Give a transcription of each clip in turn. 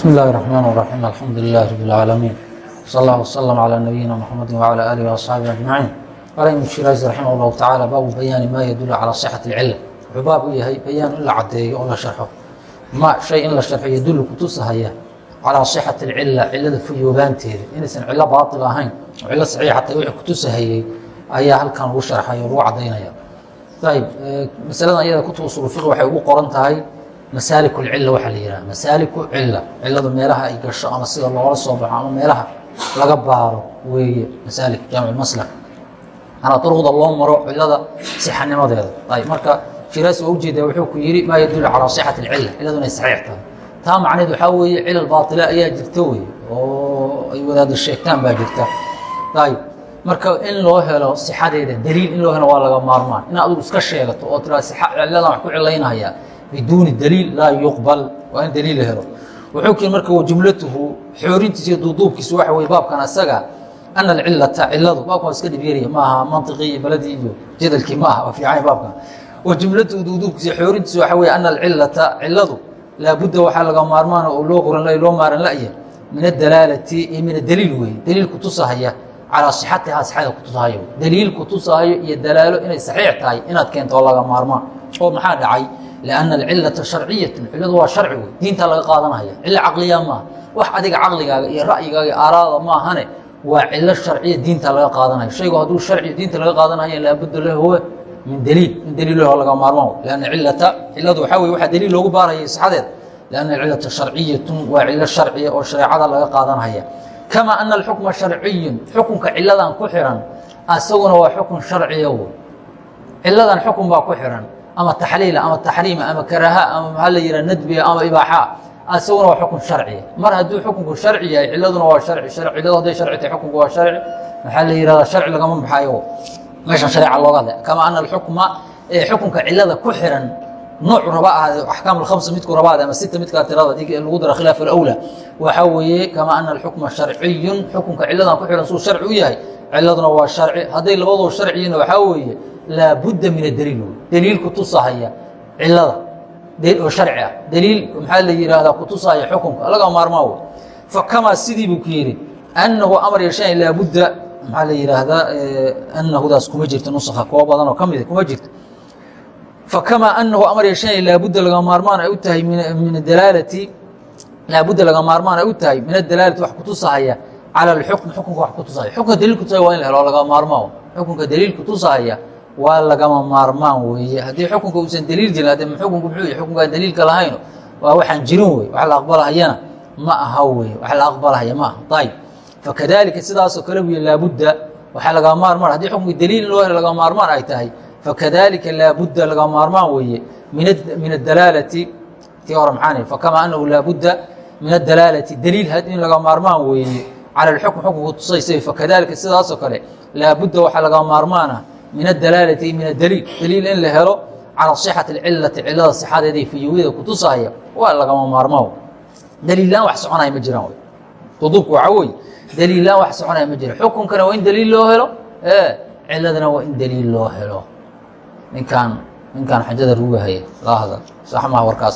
بسم الله الرحمن الرحيم الحمد لله رب العالمين صلى الله وسلم على نبينا محمد وعلى آله وأصحابه أجمعين قال ابن الشيرازي رحمه الله تعالى باب بيان ما يدل على صحة العلة wuxuu baab u yahay bayaan in la cadeeyo oo la sharxo ma shay in la sharxo yadullu kutusahaya calaa sixati alcila cilada fuyoobaanteeda inaysan cilo baatil ahayn oo cilo saxiixa tahay wixii kutusahayey ayaa halkan lagu sharxay oo lagu cadaynaya ayib masaladan iyada kutub usul fiqi waxay ugu qoran tahay masaalik lcila waxaa la yidhaha masaaliku cila ciladu meelaha ay gasho ama sida loola soo baxo ama meelaha laga baaro weeye masaalik jaamic maslak. Ana duruqda loo maro cilada sixanimadeeda. Ayib marka shiraasi waa u jeedaa wuxuu ku yidhi maa yadullu calaa sixati alcila ciladu inay saxiix tahay. Taa macneed waxaa weeye cilal baatila ayaa jirta wey oo ay wadaada sheegtaan baa jirta. Ayib marka in loo helo sixadeeda daliil in loo helo waa laga maarmaan. In adigu iska sheegato oo tiraa ciladan wax ku cilaynaya biduuni daliil laa yuqbal waa in daliil helo. Wuxuu kii marka jumlatuhu xoorintiisa duuduubkiisu waxa weye baabkan asaga ana alcilata ciladu baabkan waa iska dhibyaraya maaha mantiqii iyo beladii iyo jadalkii maaha waa fiicanya baabkan. Wajumlatuhu duuduubkiisa xoorintiisu waxa weye ana alcilata ciladu laabudda waxaa laga maarmaan oo loo qoran loo maaran la'ya min adalaalati iyo min adaliil weye daliil kutusahaya calaa sixatihaa sixada kutusahayo daliil kutusahayo iyo dalaalo inay saxiix tahay inaad keento oo laga maarmaan. Oo maxaa dhacay lianna alcilata sharciyatun ciladu waa sharci wey diintaa laga qaadanaya cilo caqliya maaha wax adiga caqligaaga iyo ra'yigaaga iyo aaraada maahane waa cilo sharciya diinta laga qaadanayo shaygu hadduu sharci diinta laga qaadanayo laabudda lahowe min daliil min daliil laho laga maarmaan lianna cilata ciladu waxaa weye waxaa daliil loogu baarayay sixadeed lianna alcilata sharciyatun waa cilo sharciya oo shareecada laga qaadanaya kama ana alxukma sharciyun xukunka ciladan ku xiran asaguna waa xukun sharciya w ciladan xukun baa ku xiran ama taxliila ama taxriima ama karaha ama maxaa la yihaha nadbiga ama ibaaxa asaguna waa xukun sharciya mar hadduu xukunku sharci yahay ciladuna waa harci ciladu hadday sharci tahay xukunku waa sharci maxaa la yihahda sharci lagama baxayo meeshan shareeca looga hadlay kama ana alxukma xukunka cilada ku xiran nooc raba ahaade axkaam alkhamsa midku raba ahaade ama sita midkaa tirada dii lagu daro khilaaf alawla waxaa weeye kama ana alxukma sharciyun xukunka ciladan ku xihan suu sharci u yahay ciladuna waa sharci hadday labadoo sharciyina waxaa weeye laabudda min adaliil wey daliil kutusahaya cilada oo sharci ah daliil maxaa la yihahdaa kutusahaya xukunka laga maarmaa fakamaa sidii buu ku yidhi annahu amar yeeshaan laabudda maxaa la yihaahdaa anahudaas kuma jirto nusakha kuwa badan oo ka mida kuma jirto fakamaa anahu amar yeeshaan laabudda laga maarmaan ay u tahay min adalaalati laabudda laga maarmaan ay u tahay min adalaalati wax kutusahaya cala alxukm xukunka wax kutusahaya xukunka daliil kutusahaya waa in la helo laga maarmaan xukunka daliil kutusahaya waa lagama maarmaan weeye. Haddii xukunka uusan daliil jirin hadde xukunku muxuu yahy xukunkaan daliilka lahayno waa waxaan jirin wey wax la aqbalahayana ma aha wey wax la aqbalahaya ma aha. Ayib fakadalika sidaasoo kale buy laabudda waxaa laga maarmaan. Haddii xukunka daliil loo helo laga maarmaan ay tahay. Fakadalika laabudda laga maarmaan weeye min adalaalati tii hore maxaan fakama anahu laabudda min adalaalati daliil in laga maarmaan weeye. Cala alxukm xukunka tusaysa fakadalika sidaasoo kale laabudda waxaa laga maarmaana min adalaalati min adaliil daliil in la helo calaa sixati alcilati cilada sixadeeda iyo fayowiyada kutusahaya waa lagama maarmaan daliillaan wax soconaya ma jiraan duduubku waxaa weye daliillaan wax soconaya ma jira xukunkana waa in daliil loo helo? Ciladana waa in daliil loo helo. Ninkaan ninkaan xajada ruugahaya laa hadal. Sax maha warka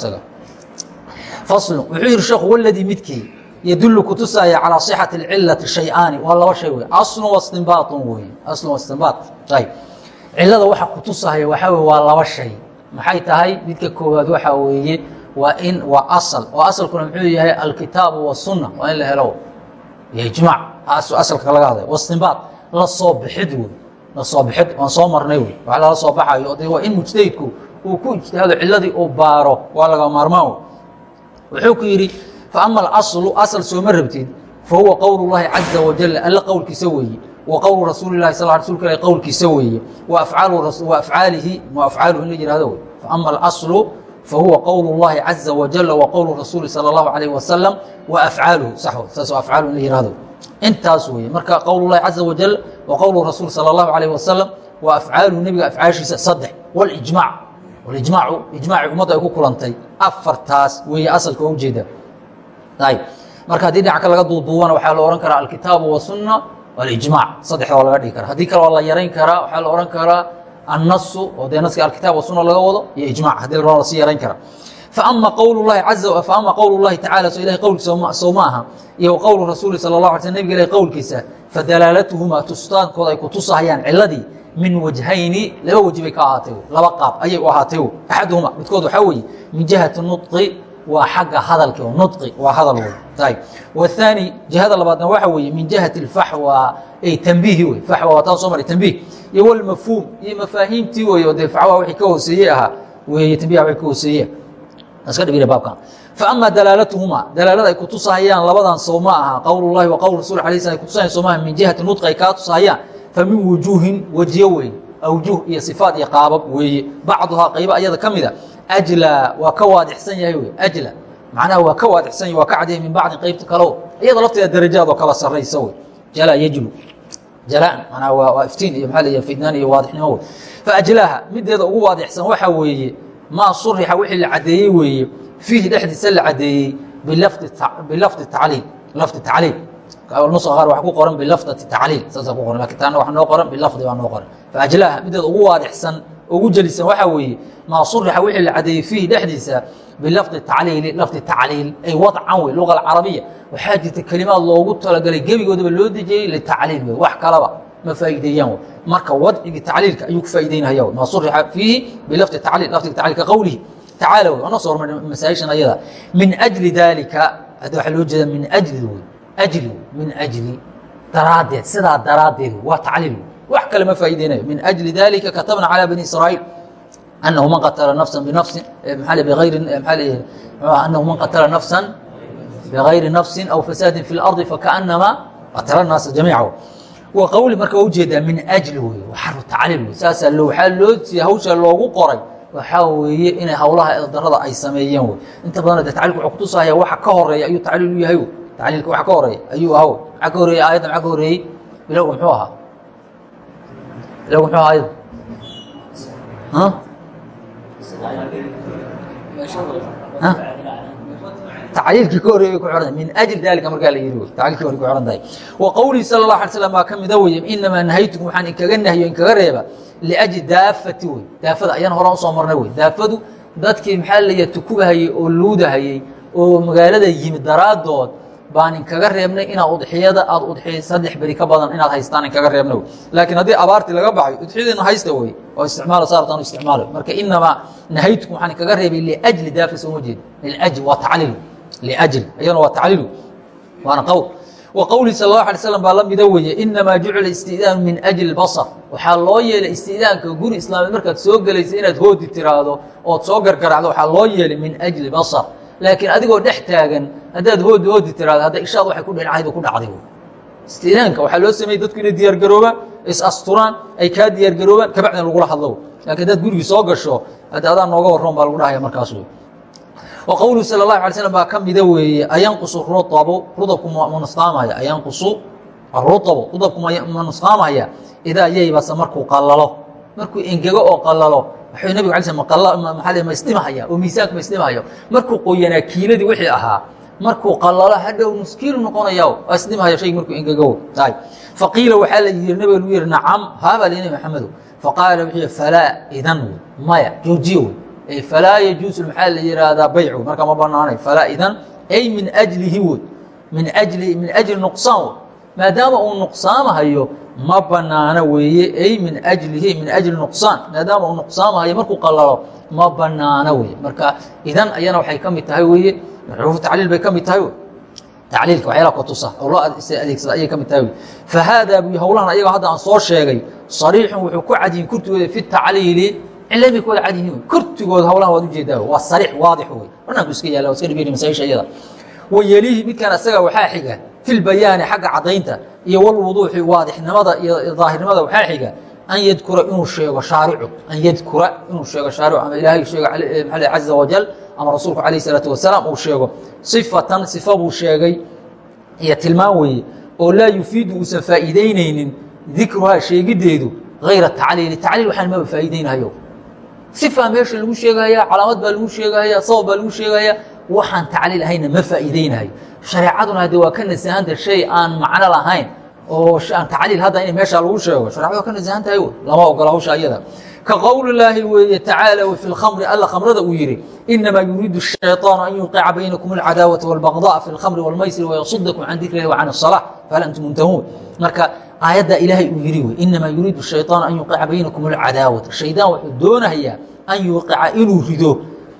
faslu wuxuu yihi sheekhu waladii midkii yadullu kutusaya calaa sixati alcilati shay-aani waa laba shay wey aslun wastinbaatun wey aslun wastinbaat ayb cilada waxa kutusahaya waxaa wey waa laba shay maxay tahay midka koowaad waxaa weeye waa in waa asal oo asalkuna muxuu yahay alkitaabu wasunna waa in la helo iyo ijmaac asalka laga hadlay wastinbaat la soo bixid wey la soo bixid waan soo marnay wey wax lala soo baxayo de waa in mujtahidku uu ku ijtihaado ciladii uu baaro waa laga maarmaan wey wuxuu ku yidhi faama alaslu asal sooma rabtid fa huwa qowlu llaahi caza wajal alle qowlkiisa weeye wa qowlu rasuuli lahi sal rasulka ilah qowlkiisa weeye wa afcaalihi wa afcaaluhu in la yihahdo wey faama alaslu fa huwa qowlu llaahi caza wajal wa qowlu rasuuli sala allahu calayh wasalam wa afcaaluhu saxo saasoo afcaaluhu in la yihahdo intaas weeye marka qowl llahi caza wajal wa qowlu rasuul sala allahu calayh wasalam wa afcaaluhu nebiga afcaashiisa saddex walijmac walijmaacu ijmaaci ummadda ay ku kulantay afartaas weeye asalka oo ujeeda marka haddii dhinac ka laga duuduubana waxaa la ohan karaa alkitaabu wasunna walijmac saddexda waa laga dhigi kara haddii kale waa la yarayn karaa waxaa la ohan karaa annasu oo dee naska alkitaab wasunna laga wado iyo ijmac haddii la la sii yarayn kara faama qowl lahi caza faama qowl llahi tacala so ilahay qowlkiisa sow ma aha iyo qowlu rasuuli sala اlah alay sl nabga ilahi qowlkiisa fadalaalatuhumaa tusitaankooda ay ku tusahayaan ciladii min wajhayni laba weji bay ka ahaatay laba qaab ayay u ahaatay. Axaduhuma midkood waxaa weeye min jihati nuطqi waa xagga hadalka nui waa hadal aani jihada labaadna waxa weye min jihat اfaxwa tambihi w aw waa taa soo maray tambih iyo wlmafhuum iyo mafaahiimtii wey dee faxwa wii ka hooseeye ahaa wey tambiha w ka hooseeye iska dhibire baabkan. Faama dalaalatuhumaa dalaalada ay ku tusahayaan labadan sow aha. Qowlullahi wa qowl rasul alay slam ay kutusahayaan sowmaha min jihati nudqa ay kaa tusahayaan. Fa wujuuhin wejyo weyn. Awjuh iyo sifaat iyo qaabab weeye. Bacduhaa qaybo ayada ka mida ajlaa waa ka waadixsan yahay wey ajla. Macnaha waa ka waadixsan yahy waa ka cadyahay min bacdin qaybta kaleo. Iyada lafteeda darajaad oo kala sarraysa wey jalaa yajlu jalaan manaa waa waa iftiin iyo maxaa la fidnaan iyo waadixnimo wey faajlaaha mideeda ugu waadixsan waxaa weeye maa surixa wixii la caddeeyey weeye fiihi dhexdiisa la caddeeyey bilafdi tacliil lafdi tacliil. Nusa qaar waa ku qoran bilafdati tacliil saasa ku qoran laakiin taana waa noo qoran bilafdi baa noo qoran. Faajlaaha mideeda ugu waadixsan ugu jelisan waxaa weeye maa surixa wixii la cadeeyey fiihi dhexdiisa bilafdi tacliili lafdi tacliil ay wadcan wey luga alcarabiya waxaa jirta kelimaad loogu talagalay gebigoodaba loo dejiyey litacliil wey wax kalaba ma faa'iideeyaan wey marka wadcigii tacliilka ayuu ku faa'iideynaya wey maa surixa fiihi bilafdi tacliil lafdiga tacliil ka qowlihi tacaala wey anoo soo hormar masaa'ishan ayada min ajli daalika hadda waxaa loo jeeda min ajli wey ajli min ajli daraaddeed sidaa daraaddeed waa tacliil wax kale ma faa'iideynayo min ajli dalika katabna calى bani israa'iil anahu man qatala nafsa binafsin maa bغayri maa anahu man qatala nafsa bغayri nafsi aw fasaadi fi اlarضi fakaأnama qatala الnaasa jamiica wa qowli marka waa ujeedaa min ajli wey xarfu tacliil wey saasaa lo waxaa loo hawsha loogu qoray waxaa weeye inay hawlaha darada ay sameeyeen wey inta badan de tacliilka wuxuu kutusahaya waxa ka horeeya ayuu tacliil u yahay tacliilka waxa ka horeeya ayuu ahaw maxaa ka horeeyey aayadda maxaa ka horeeyey bilowga muxuu ahaa bilowga muxuu ahaa ayada tacliilkii ka horreeyay ku xihan min ajli dalika markaa la yidhi tacliilkii hore ku xihan tahay wa qowlihi sala allah alay slam baa ka mida weye inamaa nahaytukum waxaan inkaga nahyo inkaga reeba liajli daafati wey. Daafada ayaan horan u soo marnay wey. Daafadu dadkii maxaa laya tukubahayey oo luudahayey oo magaalada yimid daraaddood baan inkaga reebnay inaad udxiyada aad udxiya saddex beri ka badan inaad haystaan inkaga reebna laakiin haddii abaartii laga baxay udxiyadiina haysta wey oo isticmaala saartaan isticmaala marka inamaa nahaytukum waxaan inkaga reebay liajli daafa sooma jeed. Liajli waa tacliil liajli ayadana waa tacliilu waana qowl wa qowlihi sal allahu alay slam baa la mida weeye inamaa jucila istidaanu min ajli basar. Waxaa loo yeelay istidaanka guri islaameed markaad soo gelaysa inaad hoodi tiraahdo ood soo gargaracdo waxaa loo yeelay min ajli basar laakiin adigoo dhex taagan haddaad hoodi hoodi tiraado hadda ishaad waxay ku dhinacaydu ku dhacday istidaanka waxaa loo sameeyey dadku inay diyaargaroobaan is asturaan ay kaa diyaargaroobaan kabacdina lagula hadlo laakiin haddaad gurigii soo gasho hadda adaa nooga warroon baa lagu dhahaya markaas wey wa qowluhu sala allahu alay slam baa ka mida weeye ayanqusu ruabu rudabku ma nusqaamaya ayanqusu aruabu rudabku ma nusqaamaya idaa yaybase markuu qallalo markuu engego oo qallalo wuxuu nabig ala sl maa ma isdhimahaya oo miisaanka ma isdhimahayo markuu qoyanaa kiiladii wixii ahaa markuu qallalo hadhow nuskiilu noqonaya waa isdhimahaya shaygi markuu engego ay faqiila waxaa la yidhi nabiga lagu yihi nacam. Haabaa li nabi maxamedo faqaala wuxuu yihi falaa idan wey maya joojiyo wey falaa yajuusu maxaa la yihahdaa baycu marka ma banaanay falaa idan. Ay min ajlihi wey min ajli min ajli nuqsaan wey maadaama uu nuqsaamahayo ma banaana weeye ay min ajlihi min ajli nuqsaan. Maadaama uu nuqsaamahayo markuu qalalo ma banaana weye marka idan ayana waxay ka mid tahay weeye. Xuruufu tacliil bay ka mid tahay tacliilka waxyaala kutusa oo loo adeegsada ayay ka mid tahay fa haada bu howlahan ayaga hadda aan soo sheegay sariixun wuxuu ku cadyihin kurtigooda fi tacliili. Cilay bay ku wada cad yihiin kurtigooda howlahan waad u jeedaa waa sariix waadix wey banaanku iska yaalla waa iska dhibeyna masaisha iyada. Wayelihi midkan asaga waxaa xiga fi lbayaani xagga caddaynta iyo walwuduuxi waadixnimada iyo daahirnimada waxaa an yadkura inuu sheego shaaricu an yadkura inuu sheego shaaricu ama ilaahay sheego maa caza wajal ama rasuulku calayh isalaatu wasalaam uu sheego. Sifatan sifa buu sheegay iyo tilmaan weeye oo laa yufiidu uusan faa'iideynaynin dikruhaa sheegiddeedu hayra tacliili. Tacliil waxaan maba faa'iideynhayo sifa meesha lagu sheegahaya calaamad baa lagu sheegahaya sabab baa lagu sheegahaya waxaan tacliil ahayna ma faa'iideynayo shareecaduna haddee waa ka nasahanta shay aan macno lahayn oo aan tacliil hadda in meesha lagu sheego shareecadu waa ka nasahan tahay lama ogola hawsha ayada. Ka qowlilaahi weeye tacaala fi lkhamri alla khamrada uu yidhi inamaa yuriidu shayطaanu an yuqica baynakum alcadaawata walbagdaa fi lkhamri walmaysir wayasudakum can dikr illahi wa can asalaa fahal antum muntahuun. Marka aayadda ilaahay uu yidhi wey inamaa yuriidu shayطaanu an yuqica baynakum alcadaawata. Shaydaan wuxuu doonayaa an yuqica inuu rido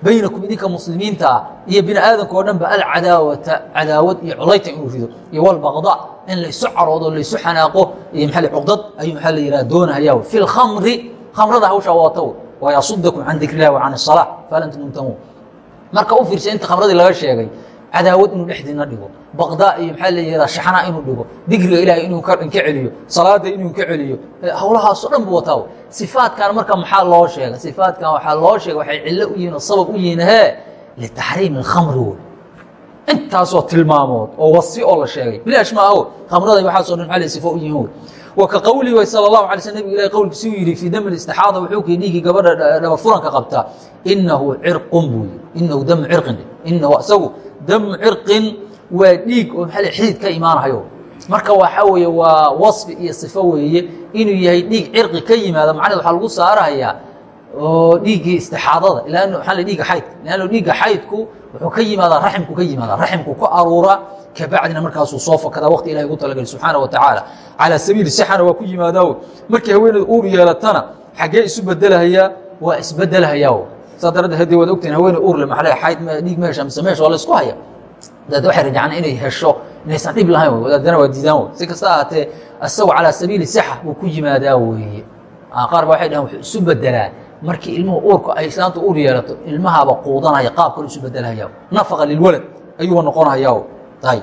baynakum idinka muslimiinta ah iyo bini aadamka oo dhan alcadaawata cadaawad iyo colayta inuu rido iyo wlbagda in laysu caroodo laysu xanaaqo iyo maa cuqdad ayuu maxaa la doonahaya fi lkhamri khamrada hawsha wata wayasudakum can dikr wa can الsalaa fahal antum muntahuun marka u inta khamradii laga sheegay cadaawad inuu dhexdiina dhigo baqdaa iyo maxaa la yihahdaa shaxnaa inuu dhigo digriga ilaahay inuu ka celiyo salaada inuu ka celiyo hawlahaasoo dhan buu wataa sifaadkan marka maxaa loo sheega sifaadkan waxaa loo sheega waxay cillo u yihiin oo sabab u yihiin hee litaxriimi wey intaasoo tilmaamood oo wasi oo la sheegay. Bilaash ma aho khamrada waxaaso dhan maal sifo u yihiin wey wa ka qowlii way sal اlahu alay sl nabig ilahi qowlkiisi uu yidhi fii dami istixaada wuxuu kii dhiigii gabadha dhaba furanka qabta inahu cirqun buu yidhi. Inahu damu cirqin inahu isagu damu cirqin waa dhiig oo maaa xidid ka imaanahayo. Marka waxaa weeye waa wasfi iyo sifo weeye inuu yahay dhiig cirqi ka yimaada macned waxaa lagu saarahayaa oo dhiiggii istixaadada ilan maaa dhiiga xaydka lanno dhiigga xaydku wuxuu ka yimaadaa raximku ka yimaada raximku ku aruura kabacdina markaasuu soo fakadaa waqti ilahi ugu talagali subxaana wa tacaala. Calaa sabiili sixana waa ku yimaadaawo. Markii haweeneed uur yeelatana xaggee isu bedelahayaa waa isbedelhayaa saa daradeed haddii waad ogtiin haweeney uurle maxle xayd dhiig ma hesha mise meesha waa la isku haya wadaad waxay rajacaan inay hesho inaysan dhib lahayn wey wadaadana waa diidaan wey si kasta ahaatee isagu calaa sabiili sixa wuu ku yimaadaa weeye. Qaar ba waxay dhahan wuxuu isu bedelaa markii ilmuhu uurka ay islaanta uur yeelato ilmahaaba quudanaya qaab kale isu bedelhaya nafaqa lilwalad ayuuba noqonahayaa tahay.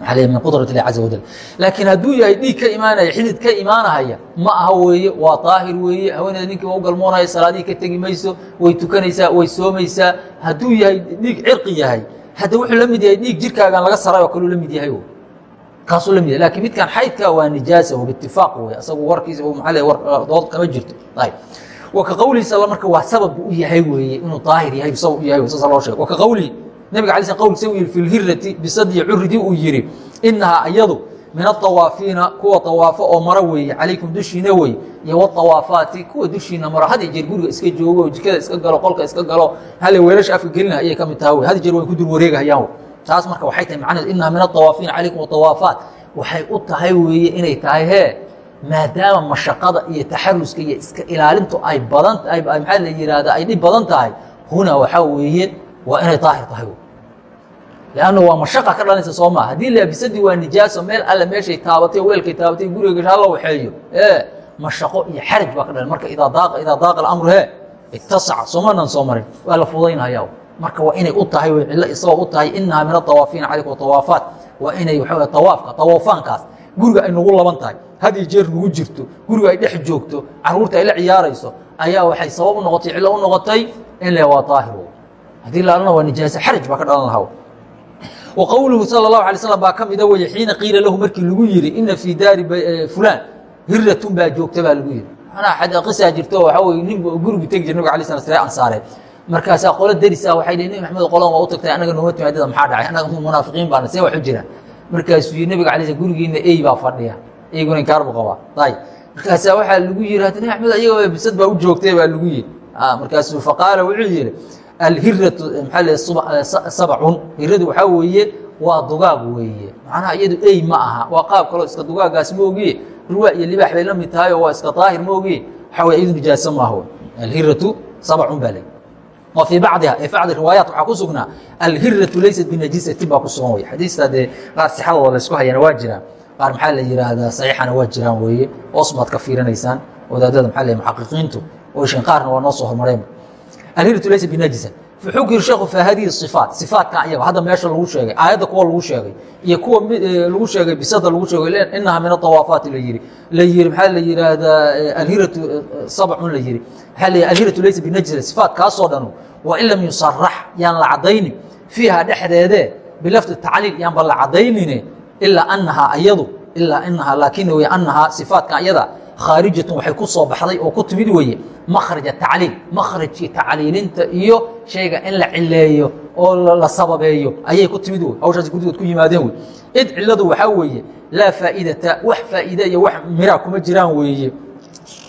Maxaa leeyahay min qudrat illahi caza wajal laakiin hadduu yahay dhiig ka imaanaya xidid ka imaanahaya ma aha weeye waa daahir weeye. Haweeneeda ninkii waa u galmoonaya salaadihii ka tegi mayso way tukanaysaa way soomaysaa. Hadduu yahay dhiig cirqi yahay hadda wuxuu la mid yahay dhiig jirkaagan laga saray oo kaluu la mid yahay kaasuu la mid yahay. Lakin midkan xaydka waa nijaasa bitifaaq wey asagu warkiisa maaa le dood kama jirto. Ayb wka qowlihiis all marka waa sabab u yahay weeye inuu daahir yahay sabab u yahay saasa loo sheego waka qowlihi nabiga alay sl qowlkiisa u yihi fi lhirati bisadiyi curidii uu yidhi inahaa iyadu min aawaafiina kuwa awaafo oo maro weeye calaykum dushiina wey iyo waawaafaati kuwa dushiina maro. Had jeer guriga iska joogo jikada iska galo qolka iska galo hale weelasha afka gelina ayay ka mid taha w had jeer way ku dul wareegahayaan taas marka waxay tahay macneed inahaa min aawaafiina calaykum awaafaat waxay u tahay weeye inay tahay hee maadaama mashaqada iyo taxaruska iyo iska ilaalintu ay badan maxaa la yihahda ay dhib badan tahay huna waxaa weeye waa inay daahir tahay lannu waa mashaqa ka dhalanaysa soo maa haddii laabisadii waa nijaaso meel alle meeshay taabatay weelkay taabatay guriga gasha hala waxeeyo e mashaqo iyo xaraj baa ka dhalan marka idaa daaqa idaa daaqa alamru he itasaca soomanan soo marin waa la fudaynhayaa marka waa inay u tahay cillo isagoo u tahay inahaa min adawaafiina calaykum awaafaat waa inay waxaa tawaafka tawaafaankaas guriga ay nagu laban tahay had iyo jeer nagu jirto guriga ay dhex joogto carruurta ay la ciyaarayso ayaa waxay sabab u noqotay cillo u noqotay in le waa daahir haddii laalana waa nijaasa xaraj baa ka dhalan lahaa wa qowluhu sala اlahu alay slam baa ka mida weye xiina qiila lahu markii lagu yidhi ina fii daari fulaan hiratun baa joogta baa lagu yidhi. Manaa qisaa jirto waxaa weye nin gurigu tegi jir nabig alay sla sre ansaareed markaasaa qolo derisa waxay dhihi nebi maxamed qoladan waa u tagtay annaga timaadada maxaa dhacay annaga munaafiqiin baana see wax u jiraan. Markaasuu yii nabiga alay sl gurigiina ey baa fadhiya eyguna inkaarbu qabaa ayb markaasaa waxaa lagu yihi hada nebi axmed ayaga bisad baa u joogtay baa lagu yihi markaasuu faqaala wuxuu yihi alhiratu maxaa le sabcun hiradu waxaa weeye waa dugaag weeye. Macnaha iyadu ey ma aha. Waa qaab kaloo iska dugaagaas ma ogiye ruwaa iyo libaax bay la mid tahay oo waa iska daahir ma ogiye waxaa wey iyadu nijaaso maaha alhiratu sabcun baa le wa fii bacdiha ee bacdi riwaayaat waxaa ku sugnaa alhiratu laysat binajisatin baa ku sugan wey xadiista dee qaar sixadooda laysku hayana waa jiraan. Qaar maxaa la yidhaahdaa saxiixana waa jiraan weeye. Hoos baad ka fiirinaysaan wadaadada maxaa le muxaqiqiintu. Oyshan qaarna waa noo soo hormareen alhiratu laysa binajisa. Wuxuu ku yiri sheekhu fa hadihi sifaat sifaatkan ayaga hadda meesha lagu sheegay aayadda kuwa lagu sheegay iyo kuwa lagu sheegay bisada lagu sheegay inaha min adawaafaati la yiri. La yiri maxaa la yidhaahdaa alhiratu sabcun la yiri. Maxaa la alhiratu laysa binajisa sifaat kaasoo dhanu wa in lam yusarax yaan la caddaynin fiiha dhexdeedee bilafdi tacliil yaanba la caddaynine ilaa anahaa ayadu ilaa inahaa laakin wey anahaa sifaatkan ayada khaarijatun waxay ku soo baxday oo ku timid weeye makhraja tacliil. Makhrajkii tacliilinta iyo shayga in la cileeyo oo la sababeeyo. Ayay ku timid wey hawshaasi guddigood ku yimaadeen wey id ciladu waxaa weeye laa faa'iidata wax faa'iide iyo wax miraa kuma jiraan weeye.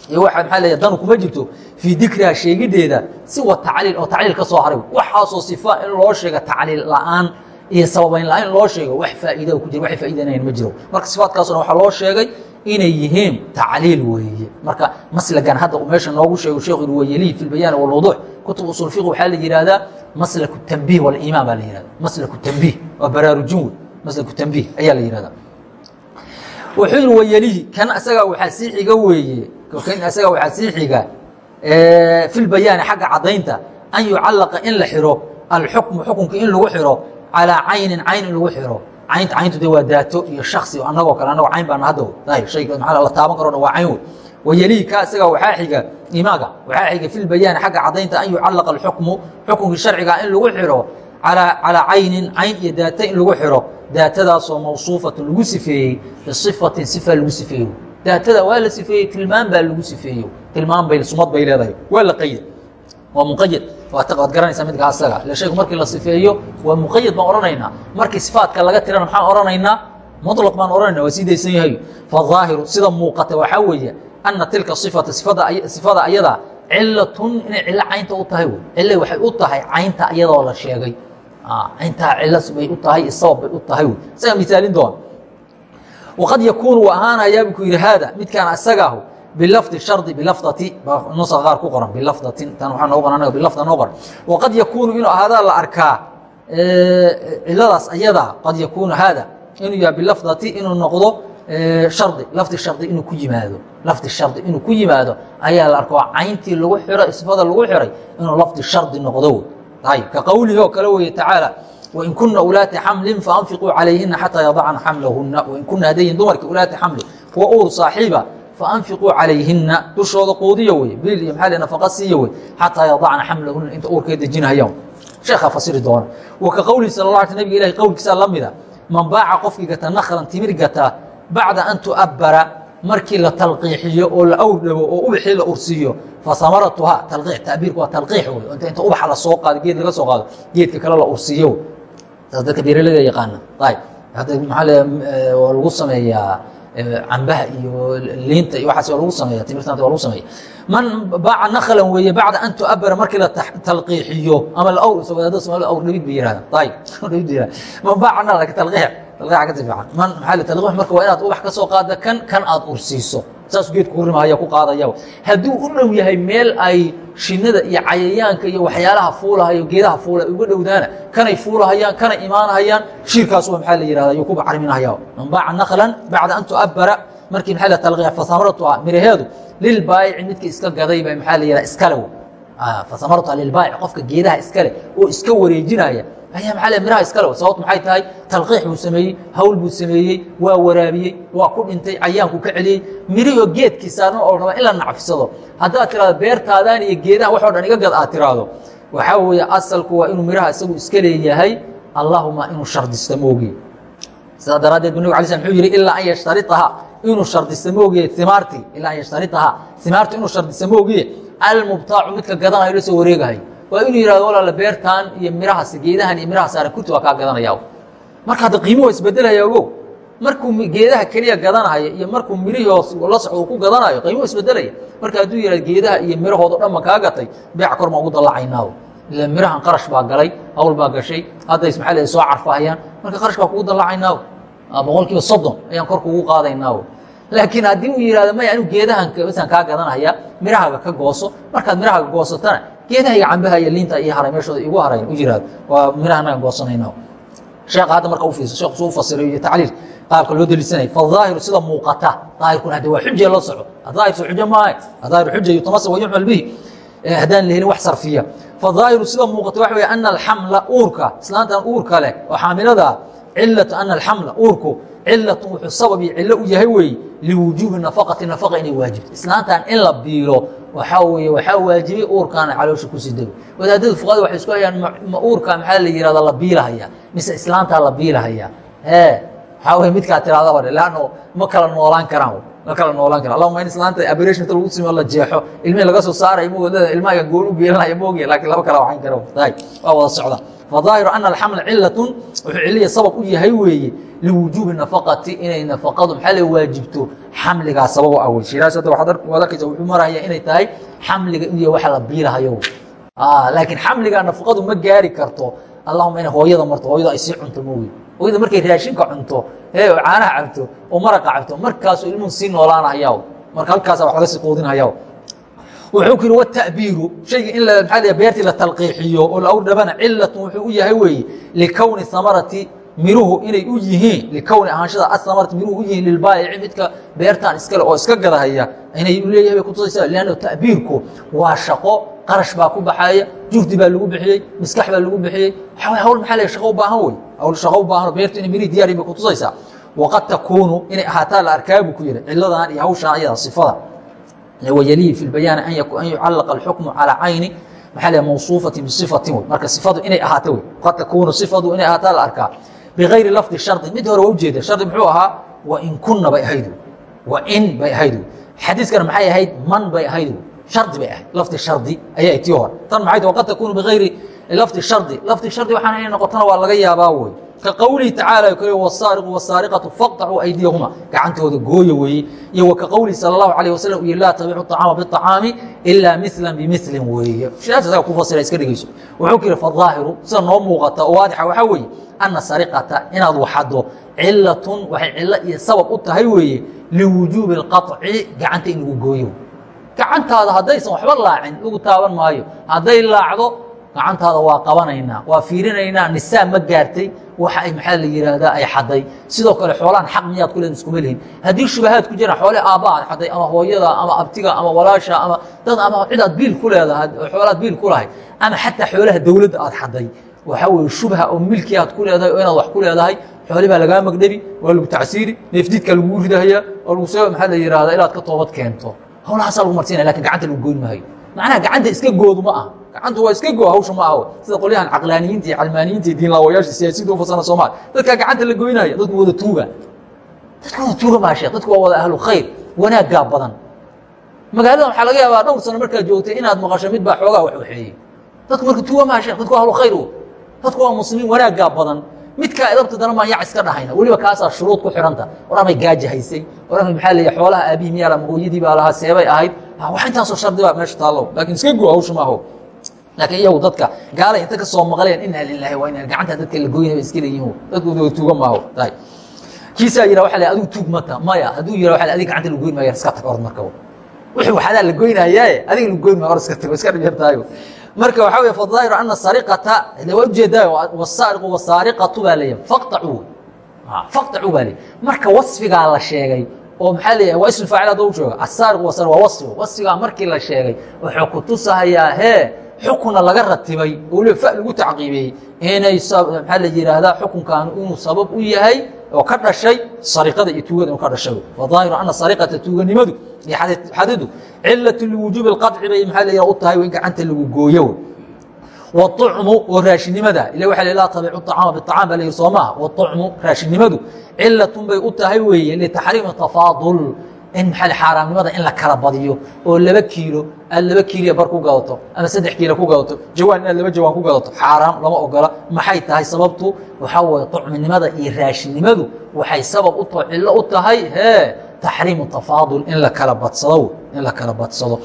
Iyo waa maaa leeya danu kuma jirto. Fii dikriha sheegideeda siwa tacliil oo tacliil ka soo haray waxaasoo sifa in loo sheega tacliil la'aan iyo sababayn la'aan in loo sheego wax faa'iida ku jira waxay faa'iidanayan ma jiro. Marka sifaadkaasuna waxaa loo sheegay inay yihiin tacliil weeye. Marka maslagan hadda meesha noogu sheego sheekhu ruwayelihi fi lbayaan walwuduux kutub usul fiq waxaa la yihahdaa maslaku tanbiih waliimaan baa la yihahda maslaku tanbiih waa baraarujin wey maslaku tanbiih ayaa la yihahdaa wuxuu yiri wayelihi kan isagaa waxaa sii xiga weeye kan isagaa waxaa sii xiga fi lbayaani xagga caddaynta an yucallaqa in la xiro alxukmu xukunka in lagu xiro calىa caynin cayn in lagu xiro caynta cayntu de waa daato iyo shaksi anagoo kale anagoo cayn baana hadda ayb shayga maa la taaban karo dhan waa cayn wey wayelihi ka isaga waxaa xiga imaaga waxaa xiga fi lbayaani xagga caddaynta an yucallaqa alxukmu xukunkii sharciga in lagu xiro calىa caynin cayn iyo daata in lagu xiro. Daatadaasoo mawsuufatun lagu sifeeyey bisifatin sifa lagu sifeeyo daatada waa la sifeeyey tilmaan baa lagu sifeeyo tilmaan bay sumad bay leedahay. Waa la qayda waa muqayad waad garanaysaa midka asaga. Ila shaygu markii la sifeeyo waa muqayad baan ohanayna markii sifaadka laga tirana maxaan ohanayna muطlaq baan ohanayna waa sii daysan yahay. Faظaahiru sida muuqata waxaa weeye ana tilka ifata sifada ayadaa cilatun inay cilo caynta u tahay cillay waxay u tahay caynta ayadoo la sheegay. Ah, Cayntaa cilas bay u tahay isabab bay u tahay saga misaalin doona waqad yakuunu ahaanayaa bu ku yidhi haada midkaan isagaahu bilafdi shardi bilafdati nusa qaar ku qoran bilafdatin tan waxaa noo qoran anaga bilafda noo qoran waqad yakuunu inuu ahaadaa la arkaa ciladaas ayada qad yakuunu haada inuu yahay bilafdati inuu noqdo shardi lafdi shardi inuu ku yimaado lafdi shardi inuu ku yimaado ayaa la arko cayntii lagu xiray sifada lagu xiray inuu lafdi shardi noqdo ayb ka qowlihi oo kale weeye tacaala wain kuna ulaati xamlin faanfiquu calayhina xataa yadacna xamlahuna wain kuna hadayin dumarkii ulaati xamli kuwa uur saaxiiba faanfiquu calayhina dushooda quudiya wey bil iyo maaa nafaqa siiya wey xataa yadacna xamlahuna inta uurkay dejinayaan sheekhaa fasiri doona wa ka qowlihi sal la nabig ilahi qowlkiisaa la mida man baaca qofkii gata naklan timir gata bacda an tu'abbara markii la talqiixiyo oo la awrdhago oo ubaxii la ursiiyo fasamaratuha talqiix tabiirku waa talqiix wey inta inta ubaxa la soo qaado geed laga soo qaado geedka kale la ursiiyo saas dadka beeraleyda yaqaana ayb hadda maxaa le waa lagu sameeyaa cambaha iyo liinta iyo waxaas waa lagu sameeya timirtanta waa lagu sameeya man baaca naklan weeye bacda an tu'abara markii la talqiixiyo ama lawr wadaadada somalida awr dhawid bay yirahdaan ayb dhawid bay yirahdaan man baaca naklan talqiix talqiixa ka fiican man maxaa le talqiix marka waa inaad ubax ka soo qaada kan kan aad ursiiso. Saas geedku ku rimahaya ku qaadaya. Hadduu u dhow yahay meel ay shinada iyo cayayaanka iyo waxyaalaha fuulahayo geedaha fuula uga dhowdaana kanay fuulahayaan kanay imaanahayaan shiirkaas waa maxaa la yihahda ayuu ku bacriminahaya man baaca naklan bacda an tu'abbara markii maxaa la talqiya fasamaratuha miraheedu lilbaayici midka iska gaday bay maxaa la yihahda iskale fasamaratuha lilbaayic qofka geedaha iskale oo iska wareejinaya ayaa maaa miraha iskale sababt maxay tahay? Talqiix buu sameeyey hawl buu sameeyey waa waraabiyey waa ku dhintay cayaanku ka celiyey. Mirihio geedkii saaran oo raba in la nacfisado. Haddaad tirahdo beertaadaan iyo geedaha waxoo dhan iga gad aad tiraahdo. Waxaa weeye asalku waa inuu miraha isagu iska leeyahay allahuma inuu shardista moogiye sidaa daraaddeed bu nabig ala sl mxuu yihi ilaa an yashtariaha inuu shardista moogiye imaartii ilaa an yashtariaha imaartu inuu shardista moogiye almubtaacu midka gadanayo la soo wareegahay waa inuu yihahdo walaala beertan iyo mirahaas geedahan iyo miraha saaran kurti waa kaa gadanaya marka hadda qiimo waa isbedelaya ogo markuu geedaha keliya gadanayo iyo markuu mirihii hoos la socdo uu ku gadanayo qiimo isbedelaya. Marka hadduu yihahdo geedaha iyo mirahoodo dhan ma kaa gatay beec kor ma ugu dallacaynaa ila mirahan qarash baa galay hawl baa gashay haddays maxaa leedahay soo carfahayaan marka qarash baa kugu dallacaynaa boqol kiiba soddon ayaan kor kugu qaadaynaa laakiin haddii uu yihahdo maya anigu geedahan masaan kaa gadanaya mirahaaga ka gooso. Markaad mirahaaga goosatana geedahayga cambaha iyo liinta iyo haray meeshooda igu harayn u yihahdo waa miraha nagan goosanayna sheekha hadda marka u fiirso sheekhu suu fasirayo iyo tacliil qaabka loo delisanaya fadaahiru sida muuqata daahirkuna hadde waa xuja loo soco. Daahir soo xujo maaha daahir xuja yutamasa wa yuxmal bihi. Haddaan la helin wax sarfiya. Fadaahiru sida muuqata waxa wey ana alxamla uurka islaantan uurka leh oo xaamilada cilatu ana alxamla uurku cilatun wuxuu sabab iyo cillo u yahay weeye liwujuubi nafaqati nafaqa inay waajibto islaantan in la biilo waxaa weeye waxaa waajibay uurkaana caloosha ku sii dego. Wadaadada fuqahada waxay isku hayaan ma uurka maxaa la yihahda la kala noolaan kara. Allahuma in islaanta aberration inta lagu simo la jeexo. Ilmihii laga soo saarayo moodada ilmahaga goon u geelanaya moogiya laakiin laba kala waxayn kara tahay waa wada socda. Fadaahiru ana alxamla cilatun wuxuu ciliya sabab u yahay weeye liwujuubi nafaqati inay nafaqadu maxaa la waajibto? Xamligaa sabab u ah wey shiraas hadda waxaad arkaysa wuxuu maraya inay tahay xamliga inuu waxa la biilahayo laakiin xamligaa nafaqadu ma gaari karto. Allahuma inay hooyada marto hooyada ay sii cunto moogi hooyada markay raashinka cunto ee caanaha cabto oo maraqa cabto markaasuu ilmuhu sii noolaanahaya marka halkaasa wax laga sii quudinhaya wuxuu ku yidhi watabiiru shayga in maaa beertii la talqiixiyo oo lagu dhabana cilatun wuxuu u yahay weeye likowni hamarati miruhu inay u yihiin likowni ahaanshada asamarati miruhu u yihiin lilbaayici midka beertan iskale oo iska gadahaya inay leeyahay bay kutusaysaa lanno ta'biirku waa shaqo qarash baa ku baxaya juhdi baa lagu bixiyey maskax baa lagu bixiyey. Hawl maxaa la shaqo u baahan wey hawl shaqo u baahan beertu inay mirihii diyaari bay kutusaysaa waqad takuunu inay ahaataa la arkaa buu ku yidhi ciladan iyo hawshaan ayada sifada. Wayalihi fi bayaani an yucallaqa alxukmu calaa cayni maxaa la mawsuufatin bisifatin wey marka sifadu inay ahaato wey qad takuunu sifadu inay ahaataa la arkaa. Bigayri lafdi shardi mid hore waa ujeeda shardi muxuu ahaa wain kunna bay ahayd wain bay ahayd xadiiskana maxay ahayd? Man bay ahayd hardi bay ahayd lafdi shardi ayaa tii hor tan maxay waqad takuunu biayri lafdi shardi. Lafdi shardi waxaan inay noqotona waa laga yaabaa wey ka qowlihi tacaala kale wasaariqu wasaariqatu faqtacuu aydiyahuma. Gacantooda gooya weeye iyo wa ka qowlihi sala allahu calayh wasalam iyo laa tabicu acaama biacaami ilaa milan bimilin weeye saga ku fasira iska dhegeyso wuxuu ku yihi faaahiru sida noo muuqata oo waadixa waxaa weeye ana sariqata inaad waxaddo cilatun waxay cilo iyo sabab u tahay weeye liwujuubi اlqaطci gacanta in lagu gooyo gacantaada haddaysan waxba laacin lagu taaban maayo. Hadday laacdo gacantaada waa qabanaynaa waa fiirinaynaa nisaa ma gaartay. Waxa ay maxaa la yidhaahdaa ay xaday. Sidoo kale xoolaan xaq miyaad ku leed iskuma lihin haddii shubahaad ku jiraan xoole aabba aad xaday ama hooyada ama abtiga ama walaasha ama dad ama cid aad biil ku leedahay xoolaad biil ku lahay ama xataa xoolaha dowladda aad xaday. Waxaa weeye shubha oo milkii aad ku leedahay oo inaad wax ku leedahay xooli baa lagaa magdhabi waa lagu tacsiiri neefdiidkaa lagu ridahayaa oo lagu soo maxaa la yidhahdaa inaad ka toobad keento hawlahaasaa lagu marsiinaya laakiin gacanta lagu goyn maayo macnaha gacanta iska goodu ma aha. Gacantu waa iska goo hawsha ma aha sida qolyahan caqlaaniyiinta iyo calmaaniyiinta iyo diinlaawayaasha siyaasiyinta u fasana soomaaliya dadkaa gacanta la goynaya dadku wada tuuga. Dadku wada tuuga maa sheekh. Dadku waa wada ahlu khayr wanaaggaa badan. Magaalada waxaa laga yaabaa dhowr sano markaad joogtay inaad maqasho mid baa xoogaa wax waxeeyey dadku marka tuuga maa sheekh. Dadku waa ahlu khayr dadku waa muslimiin wanaaggaa badan midkaa edabta dana maan yac iska dhahayna. Weliba kaasaa shuruud ku xidhanta oramay gaaji haysay. Oramay maxaa leeya xoolaha aabihi miyaa ama hooyadii baa lahaa seebay ahayd. Wax intaasoo shardi baa meesha taallow laakiin iska goo hawsha maaho. Laakiin iyagu dadka gaalay inta ka soo maqleen inaa lilaahi waa inaan gacanta dadka la goynay iska leeyihiin dadkooda tuuga maaho. Tahay. Kiisaa yidha waxa la adigu tuug mata maya hadduu yidha waxa adiga gacanta lagu goyn maayo iska tag ord marka wixii waxadaa la goynayaaye adiga lagu goyn maayo or iska tago iska dhibyartaayo marka waxaa wey fadaahiru ana sariqata waa u jeedaa wasaariqu wasaariqatu baa leeyahay faqtacuu faqtacuu baa leeyahay marka wasfigaa la sheegay oo maxaa leeyahay waa ismu faacil hadda u jooga asaariqu wasar waa wasfiga wasfigaa markii la sheegay wuxuu ku tusahayaa hee xukuna laga ratibay oo weliba fa lagu tacqiibiyey inay maxaa la yidhaahdaa xukunkaanu inuu sabab u yahay oo ka dhashay sariqada iyo tuugada ka dhashay. Fadaahiru ana sariqata tuuganimadu xadidu cilatu liwujuubi اlqaطci bay maxaa la yidhaha u tahay in gacanta lagu gooyo waطucmu oo raashinimada ila waxa la laa tabicu طacaama biطacaam baa la yihi soo maaha waطucmu raashinimadu cilatun bay u tahay weeye litaxriimi tafaadul in maxaa xaaraamnimada in la kala badiyo oo laba kiilo aad laba kiiliya bar ku gadato ama saddex kiilo ku gadato jawaan inaad laba jawaan ku gadato xaaraam lama ogola maxay tahay sababtu waxaa waye طucminimada iyo raashinnimadu waxay sabab u taho cillo u tahay hee taxriimu tafaadul in la kala badsado in la kala badsado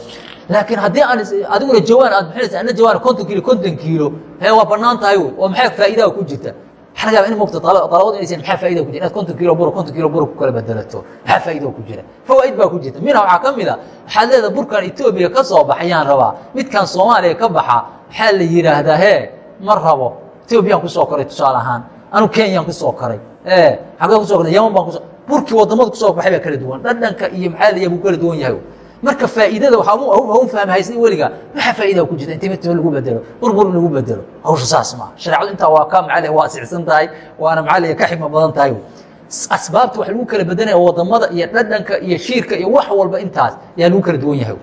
laakiin haddii aan adiguna jawaan aad bixinaysa ana jawaan konton kiilo konton kiilo hee waa bannaan tahay wey oo maxaa faa'iidaa ku jirta waxaa laga yaba in mogta dalabadu inaysan maxaa faa'ida ku jira inaad konton kiilo bur konton kiilo bur ku kala bedelato maxaa faa'iida ku jira fawaa'id baa ku jirta minha waxaa ka mid a waxaad leedahay burkan etoobiya ka soo baxayaan rabaa midkan soomaaliya ka baxa maxaa la yidhaahdaa hee ma rabo etoobiyaan ku soo koray tusaale ahaan anu kenyaan ku soo koray ee xagee ku soo koray yaman baan kuso burkii waddamada ku soo baxay baa kala duwan. Dhadhanka iyo maxaa la buu kala duwan yahay. Marka faa'iidada waxaa u fahmi haysan weliga maxaa faa'iida ku jirta intii midtimo lagu bedelo burbur lagu bedelo hawsha saas maaha shareecadu intaa waa ka macalih waa asicsan tahay waana macalih ka xigma badan tahay. Asbaabta wax lagu kala bedanaya waddamada iyo dhadhanka iyo shiirka iyo wax walba intaas yaa lagu kala duwan yahay.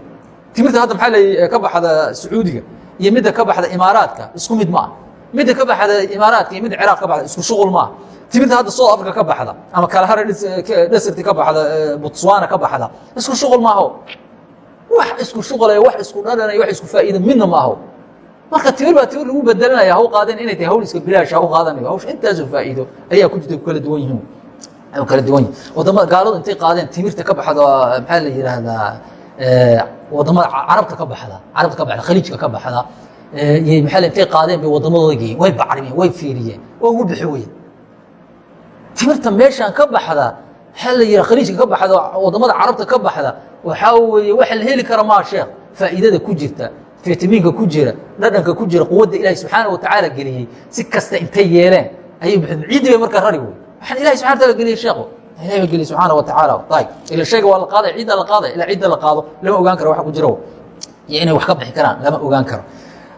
Timirta hadda maxaa la ka baxda sacuudiga iyo midda ka baxda imaaraadka isku mid ma ah midda ka baxda imaaraadka iyo midda ciraaq ka baxda isku shuqul ma ah timirta hadda south africa ka baxda ama kalahara desert ka baxda botswana ka baxda isku shuqul maaho wax isku shuqulaya wax isku dhadhanaya wax isku faa'iida midna ma marka timir baa timir lagu bedelanaya haw qaadeen inay tahay hawl iska haw qaadanayo hawsha intaasoo faa'iido ayaa ku jirta kala duwan yihiin. Kala duwan yihiin waddamada gaaladu intay qaadeen timirta ka baxda maxaa la yidhaahdaa waddamada carabta ka baxda carabta ka baxda khaliijka ka baxda maxaa intay qaadeen bay wadamadooda geeyeen way bacrimeen way fiiriyeen waa ugu bixi weyen timirta meeshaan ka baxda maxaa la yidhaha khaliijka ka baxda waddamada carabta ka baxda waxaa weeye waxa la heli kara maa sheekh. Faa'iidada ku jirta fitamiinka ku jira dhadhanka ku jira quwadda ilaahay subxaana wa tacaala geliyey si kasta intay yeeleen ayay ciiddi bay markaa rari wey waxaan ilahay subxana wataala geliyey sheekhu. Ilahay baa geliyey subxaana wa tacaala ayib ila shayga waa la qaaday ciidda la qaaday ilaa ciidda la qaado lama ogaan karo waxa ku jira iyo inay wax ka bixi karaan lama ogaan karo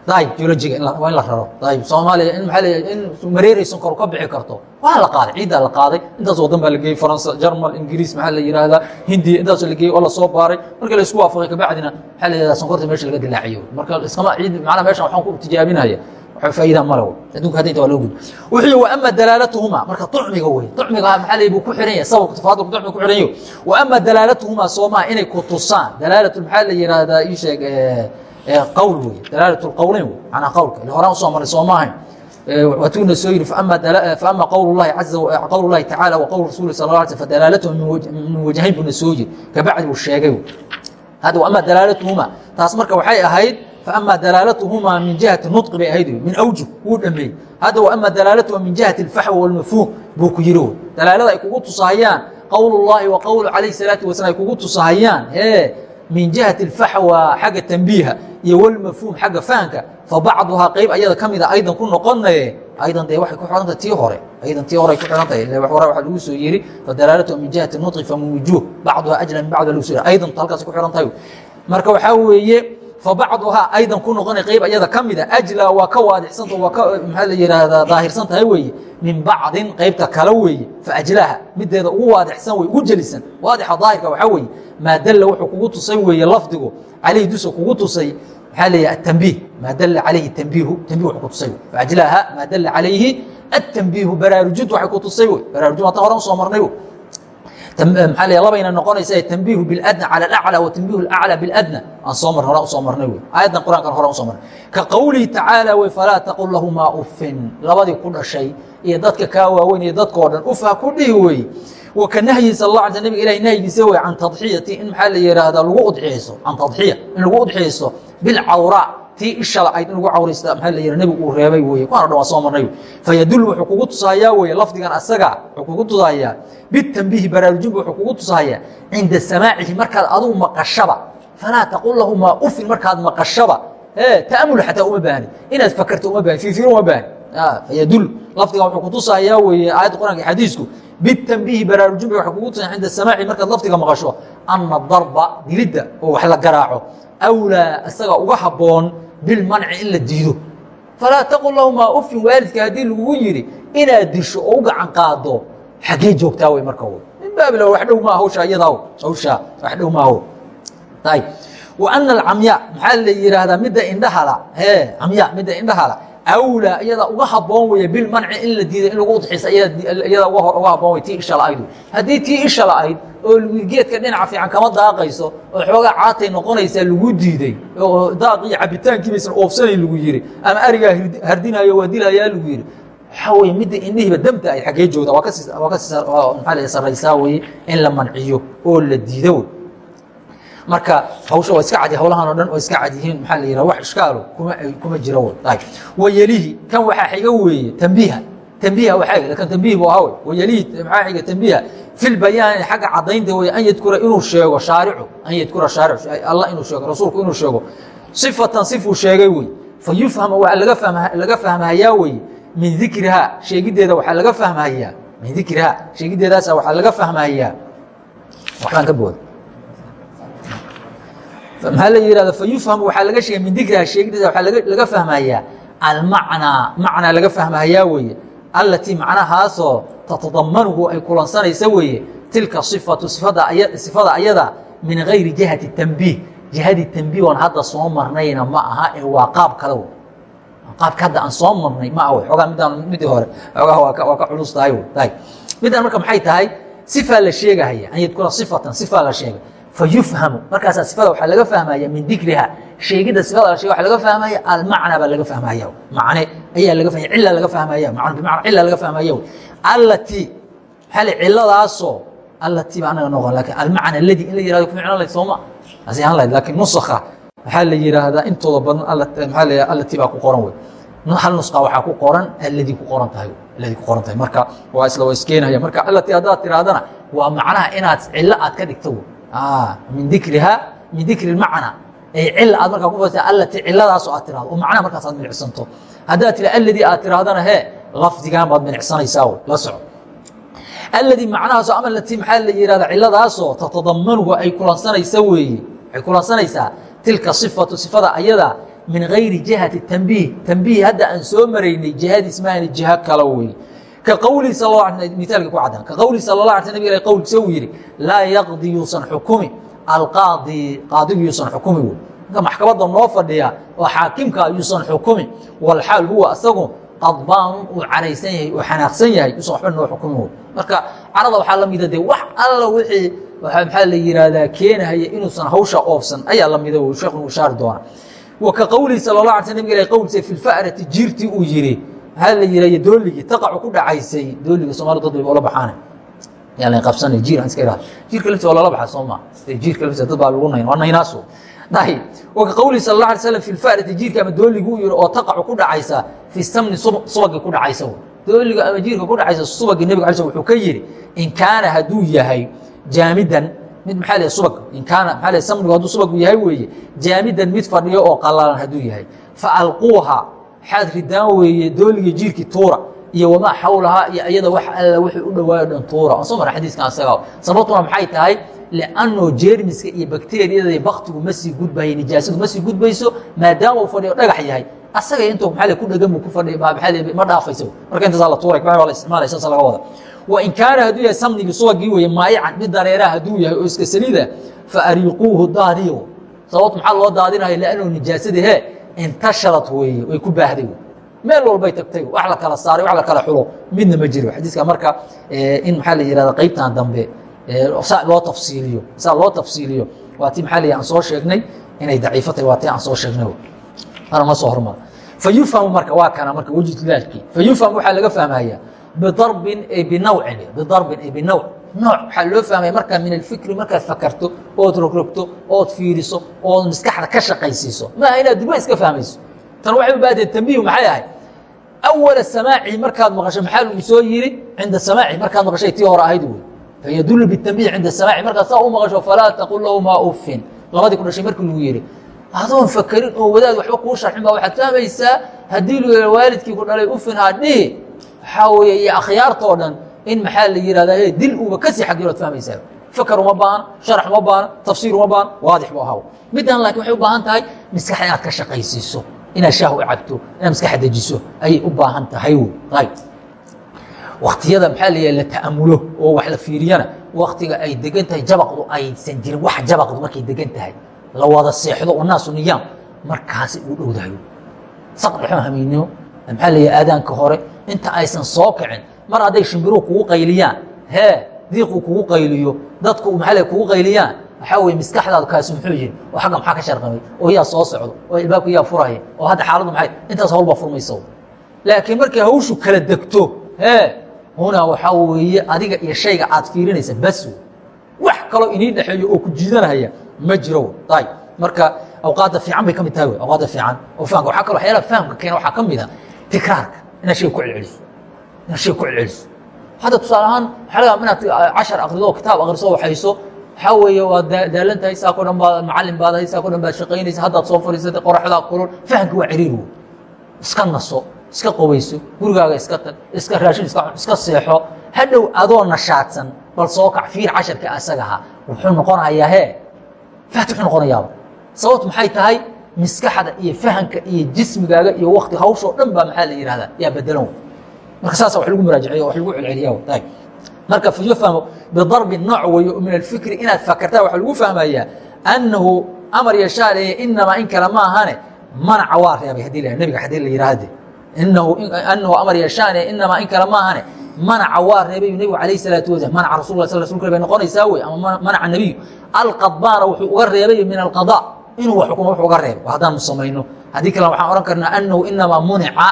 daayib geologiga waa in la raro. Daayib soomaaliya in maxaa leeyahay in mareeraysan kor ka bixi karto waa la qaaday. Ciiddaa la qaaday. Intaas waddan baa la geeyey faransa jarmal ingiriis maxaa la yidhaahdaa hindiya intaasoo la geeyey oo la soo baaray. Markii la isku waafaqay kabacdina maxaa la yidhahdaa sonkorta meesha laga dilaaciyo. Marka iskama ciid macnaha meeshan waxaan ku tijaabinaya faaida malow adduunka hadda inta waa loo gud wuxuu wa ama dalaalatuhuma marka tucmiga wey tucmiga maxaa leeyahay buu ku xiran yahay sababka tafaadulka tucmiga ku xiran yahay. Wa ama dalaalatuhuma soomaa inay ku tusaan. Dalaalatu maxaa la yidhaahdaa ii sheeg qawl wey dalaalat اlqowleyn wey macnaa qowlka horaan u soo maray soo maahayn. Waatuuna soo yihi faama qowl lahi aa qowl lahi tacaala wa qowl rasuli sal la sl fadalaalatuhu min wajhayn buuna soo yiri kabacdi uu sheegay hadda ama dalaalatuhuma taas marka waxay ahayd faama dalaalatuhumaa min jihati nudqi bay ahayd min awjuh wuu dhameeyey. Hadda waama dalaalatuhuma min jihati alfaxwa walmafhuum buu ku yiri dalaalada ay kugu tusahayaan qowl llahi wa qowlu calayh salaatu wasalam ay kugu tusahayaan ee min jihati alfaxwa xagga tanbiiha iyo walmafhuum xagga fahamka fabacduhaa qayb ayada ka aydan ku noqonaye aydan dee waxay ku xidhantahay tii hore aydan tii hore ay ku xidhan tahay hore waxaa lagu soo yiri fadalaalatu min jihati nutqi famin wujuuh bacduhaa ajla min bacd lagu soo yiri aydan halkaas ku xidhan tahay marka waxaa weeye fabacduhaa aydan ku noqonay qayb ayada ka mida waa ka waadixsanta waa ka maxaa la yidhaahdaa daahirsan tahay weeye min bacdin qaybta kale weeye faajlaaha mideeda ugu waadixsan wey ugu jelisan waadixa daahirka waxaa weeye maa dalla wuxuu kugu tusay weeye lafdigu calayhi dusa kugu tusay maxaa leeyahay atanbiih maa dalla calayhi tanbiihu tanbih wuxuu ku tusay faajlaaha maa dalla calayhi atanbiihu baraarujintu waxay ku tusay wey baraarujin waa tan horan u soo marnay maxaa leeyahay labayna noqonaysa tanbiihu biladna cala alaclى wa tanbiihu alaclى biladna aan soo mar hora u soo marnay wey aayaddan qur'ankan hora u soo marnay ka qowlihi tacaala wey falaa taqul lahumaa uffin labadii ku dhashay iyo dadka kaa waaweyn iyo dadkao dhan uf ha ku dhihi wey wa ka nahyi sal la ala nabig ilahi nahyigiisa wey can tadxiyati in maxaa la yidhaahdaa lagu udxiyaysto can tadxiya in lagu udxiyaysto bilcawraa tii ishala ayd in lagu cawraysta maxaa la yidhaha nebigu uu reebay weeye kuwana dhan waa soo marnay. Fayadul wuxuu kugu tusahayaa weeye lafdigan asaga wuxuu kugu tusahayaa bitanbiihi baraarujinba wuxuu kugu tusahayaa cinda samaacihi markaad adigu maqashaba falaa taqul lahumaa ufin markaad maqashaba ta'amul xataa uma baahni inaad fakarto uma baahni fiifiiro uma baahni. Fayadul lafdigan wuxuu kutusahayaa weeye aayadda qur'anka xadiisku bitanbiihi baraarujin ba waxay kugu tusayan cinda samaaci markaad lafdiga maqasho ana darba dilidda oo wax la garaaco awlaa isaga uga habboon bilmanci in la diido falaa taqul lahumaa ufin waalidka haddii lagugu yidhi inaad disho oo u gacan qaado xaggee joogtaa wey marka wey min baabil wax dhow maa hawsha iyadaa hawshaa wax dhow maaho ayb wa ana alcamya maxaa la yidhaahdaa midda indhahala hee camya midda indhahala awlaa iyada uga haboon weeye bilmanci in la diiday in lagu udxisa iyada uga haboon wey tii isha la-aydu haddii tii isha la-ayd oo geedka dhinaca fiican kama daaqayso oo xoogaa caatay noqonaysaa lagu diiday oo daaq iyo cabitaankii baysan lagu yidhi ama arigaa hardinayo waa dilayaa lagu yidhi waxaa midda indhihiiba damta ay xaggee joogta waa maxaa la sarraysaa weye in la manciyo oo la diido wey marka hawsha waa iska cadi hawlahan o dhan oo iska cad yihiin maxaa la yidhaha wax ishkaalo kuma wey ayb wayelihi kan waxaa xiga weeye tambiiha tambiiha waxaa xiga kan tambiih buu ahaa wey wayelihi maxaa xiga tambiiha fi lbayaani xagga caddaynta wey an yadkura inuu sheego shaaricu an yadkura shaaricu allah inuu sheego rasuulku inuu sheego. Sifatan sifuu sheegay wey fa yufhama waxaa laga fahma laga fahmahayaa weye min dikrihaa sheegiddeeda waxaa laga fahmahayaa min dikrihaa sheegiddeedaasa waxaa laga fahmahayaa waxbaan ka booda maxaa la yihahda fayufham waxaa laga sheegay min dikriha sheegideeda waxaa laga fahmayaa almacnaa macnaa laga fahmayaa weeye allatii macnahaasoo tatadamanuhu ay kulansanaysa weeye tilka sifatu sifada ayada min gayri jihati tanbiih jihadii tanbiih oon hadda soo marnayna ma aha ee waa qaab kale qaabka hadda aan soo marnay ma awe ogaa midaan midii hore ogaa waa ka culus tahay midaan marka maxay tahay sifaa la sheegahaya an yadkura sifatan sifaa la sheegay fayufhamu. Markaasaa sifada waxaa laga fahmaya min dikriha. Sheegidda sifada la waxaa laga fahmaya almacna baa laga fahmaya macne ayaa laga fahmaya cila laga fahmaya macna bimacna cila laga fahmaya allatii maxaa le ciladaasoo allatii baa anaga noqon laakiin almacna aladi in la yiraahdo ku ficlan lahayd sooma asi ahaan lahayd laakiin nusakha waxaa la yiraahdaa intooda badan maxaa la allatii baa ku qoran wey. Hal nusqa waxaa ku qoran alladii ku qoran tahay alladii ku qoran tahay. Marka waa isla waa iskeenaya marka allatii haddaad tirahdana waa macnaha inaad cilo aad ka dhigto wey min dikriha min dikri macna ay cil aad markaa ku fasirta allati ciladaasoo aad tirahdo oo macnaha markaas aad milicsanto. Haddaad tira alladii aad tirahdana hee lafdigan baad milicsanaysaa la soco. Alladii macnahaasoo ama lati maxaa la yihahda ciladaasoo tatadamanuhu ay kulansanaysa weeye. Waxay kulansanaysaa tilka sifatu sifada ayada min gayri jihati tanbiih. Tanbiih hadda aan soo maraynay jihadiis maahani jiho kale weeye ka qowlihi sal mithaalka ku caddan ka qowlihi sal la alay nabig qowlkiisa uu yidhi laa yaqdi yuusan xukumi alqaadi qaadigu yuusan xukumi wey marka maxkamadda noo fadhiya oo xaakimka yuusan xukumi walxaal huwa isagu qadbaanun uu caraysan yahay uu xanaaqsan yahay yuusan waxba noo xukumi wey marka carada waxaa la mida dee wax alla wixii maxaa la yihahdaa keenahaya inuusan hawsha oofsan ayaa la mida sheekhu uu shaari doona wa ka qowlihi sal la alay sl nabig qowlkiisa fi lfa'rati jiirtii uu yidhi maxaa la yihahya dooligii taqacu ku dhacaysay dooliga soomali dad wayba ola baxaana yaa layn qabsanay jiir aan iska ihahdo jiirka laftiisa waa lala baxa soo ma jiirka laftiisa dad baa lagu nayn waa naynaaso dahi waka qowlihi sal alla alay slam fi lfarati jiirka ama dooligu u yihi oo taqacu ku dhacaysa fi samni subagii ku dhacaysa dooliga ama jiirka ku dhacaysa subagii nebiga alay sl wuxuu ka yidhi in kaana hadduu yahay jaamidan mid maxaa leh subag? In kaana maxaa leh samnigu hadduu subagu yahay weeye jaamidan mid fadhiyo oo qallalan hadduu yahay. Fa alquuha xaad ridaan weeye dooliga jiirkii tuura iyo wamaa xawlahaa iyo iyada wax alla wixii u dhawaayo dhan tuura. Soo mara xadiiskan asaga sababtuna maxay tahay? Liannoo jeermiska iyo bakteriyada baktigu ma sii gudbayo nijaasadu ma sii gudbayso maadaama uu fadhiyo dhagax yahay. Asaga intuu maxaa ku dhagan buu ku fadhiya maxaa ma dhaafayso. Marka intaasaa la tuuray waa la isticmaalaya saas laga wada? Wa in kaana hadduu yahay samnigii subagii weeye maayican mid dareeraha hadduu yahay oo iska saliida fa ariiquuhu daadiyo sababtu maxaa loo daadinayo liannoo nijaasada hee intasharat weeye way ku baahday meel walbay tagtay wax la kala saaray wax la kala xulo. Midna ma jiro. Xadiiska marka in maxaa la yihahda qaybtan dambe saa loo tafsiiliyo saa loo tafsiiliyo waa ti maxaa la aan soo sheegnay inay daciifo tahay waa ti aan soo sheegnay ana ma soo hormara fayufhamu marka waa kana marka wejidlaalkii fayufham waxaa laga fahmaya bidarbin ay binawcin bidarbin ay binawc nooc. Waxaa loo fahmaya markaa min alfikri markaad fakarto ood rogrogto ood fiiriso ood maskaxda ka shaqaysiiso. Maaha inaad duba iska fahmayso. Tan waxay u baahdeed tambiih maxay ahay? Awala samaaci markaad maqasho maxaa lagu soo yiri? Cinda samaaci markaad maqashay tii hore ahayd wey. Fayadulu bitambiih cinda samaaci markaad saa u maqasho falaa taqul lahumaa uffin. Labadii ku dhashay markii lagu yihi adoon fakarin oo wadaad waxba kuu sharxin baa waxaad fahmaysaa haddii lu waalidkii ku dhalay uffin ha dhihi waxaa weeye iyo akhyaartoo dhan in maxaa la yihahdaa dil uuba ka sii xaggeelood fahmaysaa fakar uma baana sharax uma baana tafsiir uma baana waadix bu ahaw middan laakiin waxay u baahan tahay maskaxda inaad ka shaqaysiiso inaad shaah u cabto inaad maskaxa dejiso ayay u baahan tahay ayb waktiyada maxaa la la ta'amulo oo wax la fiiriyana waktiga ay degan tahay jabaqdu aysan jirin wax jabaqdu markay degan tahay la wada seexdo unaasu niyaam markaasi uu dhowdahay saqdhexo hamiinimo maxaa la aadaanka hore inta aysan soo kicin mar hadday shimbiruhu kugu qayliyaan hee diiquu kugu qayliyo dadku maxaa kugu qayliyaan waxaa weye maskaxdaadu kaasi muxuu yihi oo agga maxaa ka sharqamay? Oo yaa soo socdo oo ilbaabka yaa furaya oo hadda xaaladdu maay intaas hawlbaa furmaysa laakiin markay hawshu kala degto hee hunaa waxaa weeye adiga iyo shayga aad fiirinaysa bas wax kaloo inii dhexeeyo oo ku jiidanaya ma jiro ayb marka awqaadda fiican bay ka mid tahay awqaadda fiican. Oo fahamka waxaa kaloo waxyaalaha fahamka keena waxaa ka mid a tikraarka inaad shay ku celceliso inaad shay ku celceliso hadda tusaale ahaan waxaa laga inaad cashar akrido oo kitaab akriso waxayso. Waxaa weeye waad daalan tahay saako dhan baad macalin baad ahay saako dhan baad shaqaynaysa haddaad soo fadhiisatay qoraxdaa kulul fahamki waa ciriir wey iska naso iska qoweyso gurigaaga iska tag iska raashin iska iska seexo. Hadhow adoo nashaadsan bal soo kac fiir casharka asagaha wuxuu noqonayaa hee. Faatixu noqonayaaba sababtu maxay tahay? Maskaxda iyo fahamka iyo jismigaaga iyo wakti hawshoo dhan baa maxaa la yihahdaa yaa bedelan marka saasa wax lagu muraajaciyo wax lagu celceliya marka fayufhamu bidarbi nooc weeye min alfikri inaad fakartaa waxaa lagu fahmayaa annahu amar yashaaleeye inamaa in kale ma ahane manaca waa reebay haddii la nebiga haddii la yihahde inahu amar yashaane inamaa in kale maahane manaca waa reebay nebigu alayh salaatu wasalaam manaca rasul la sl rsulka bay noqonaysaa wey ama manaca nebiyu alqadbaana wuxuu uga reebay min alqada inuu wax xukumo wuxuu uga reebay. Haddaanu samayno. Haddii kale waxaan odhan karnaa anahu inamaa munica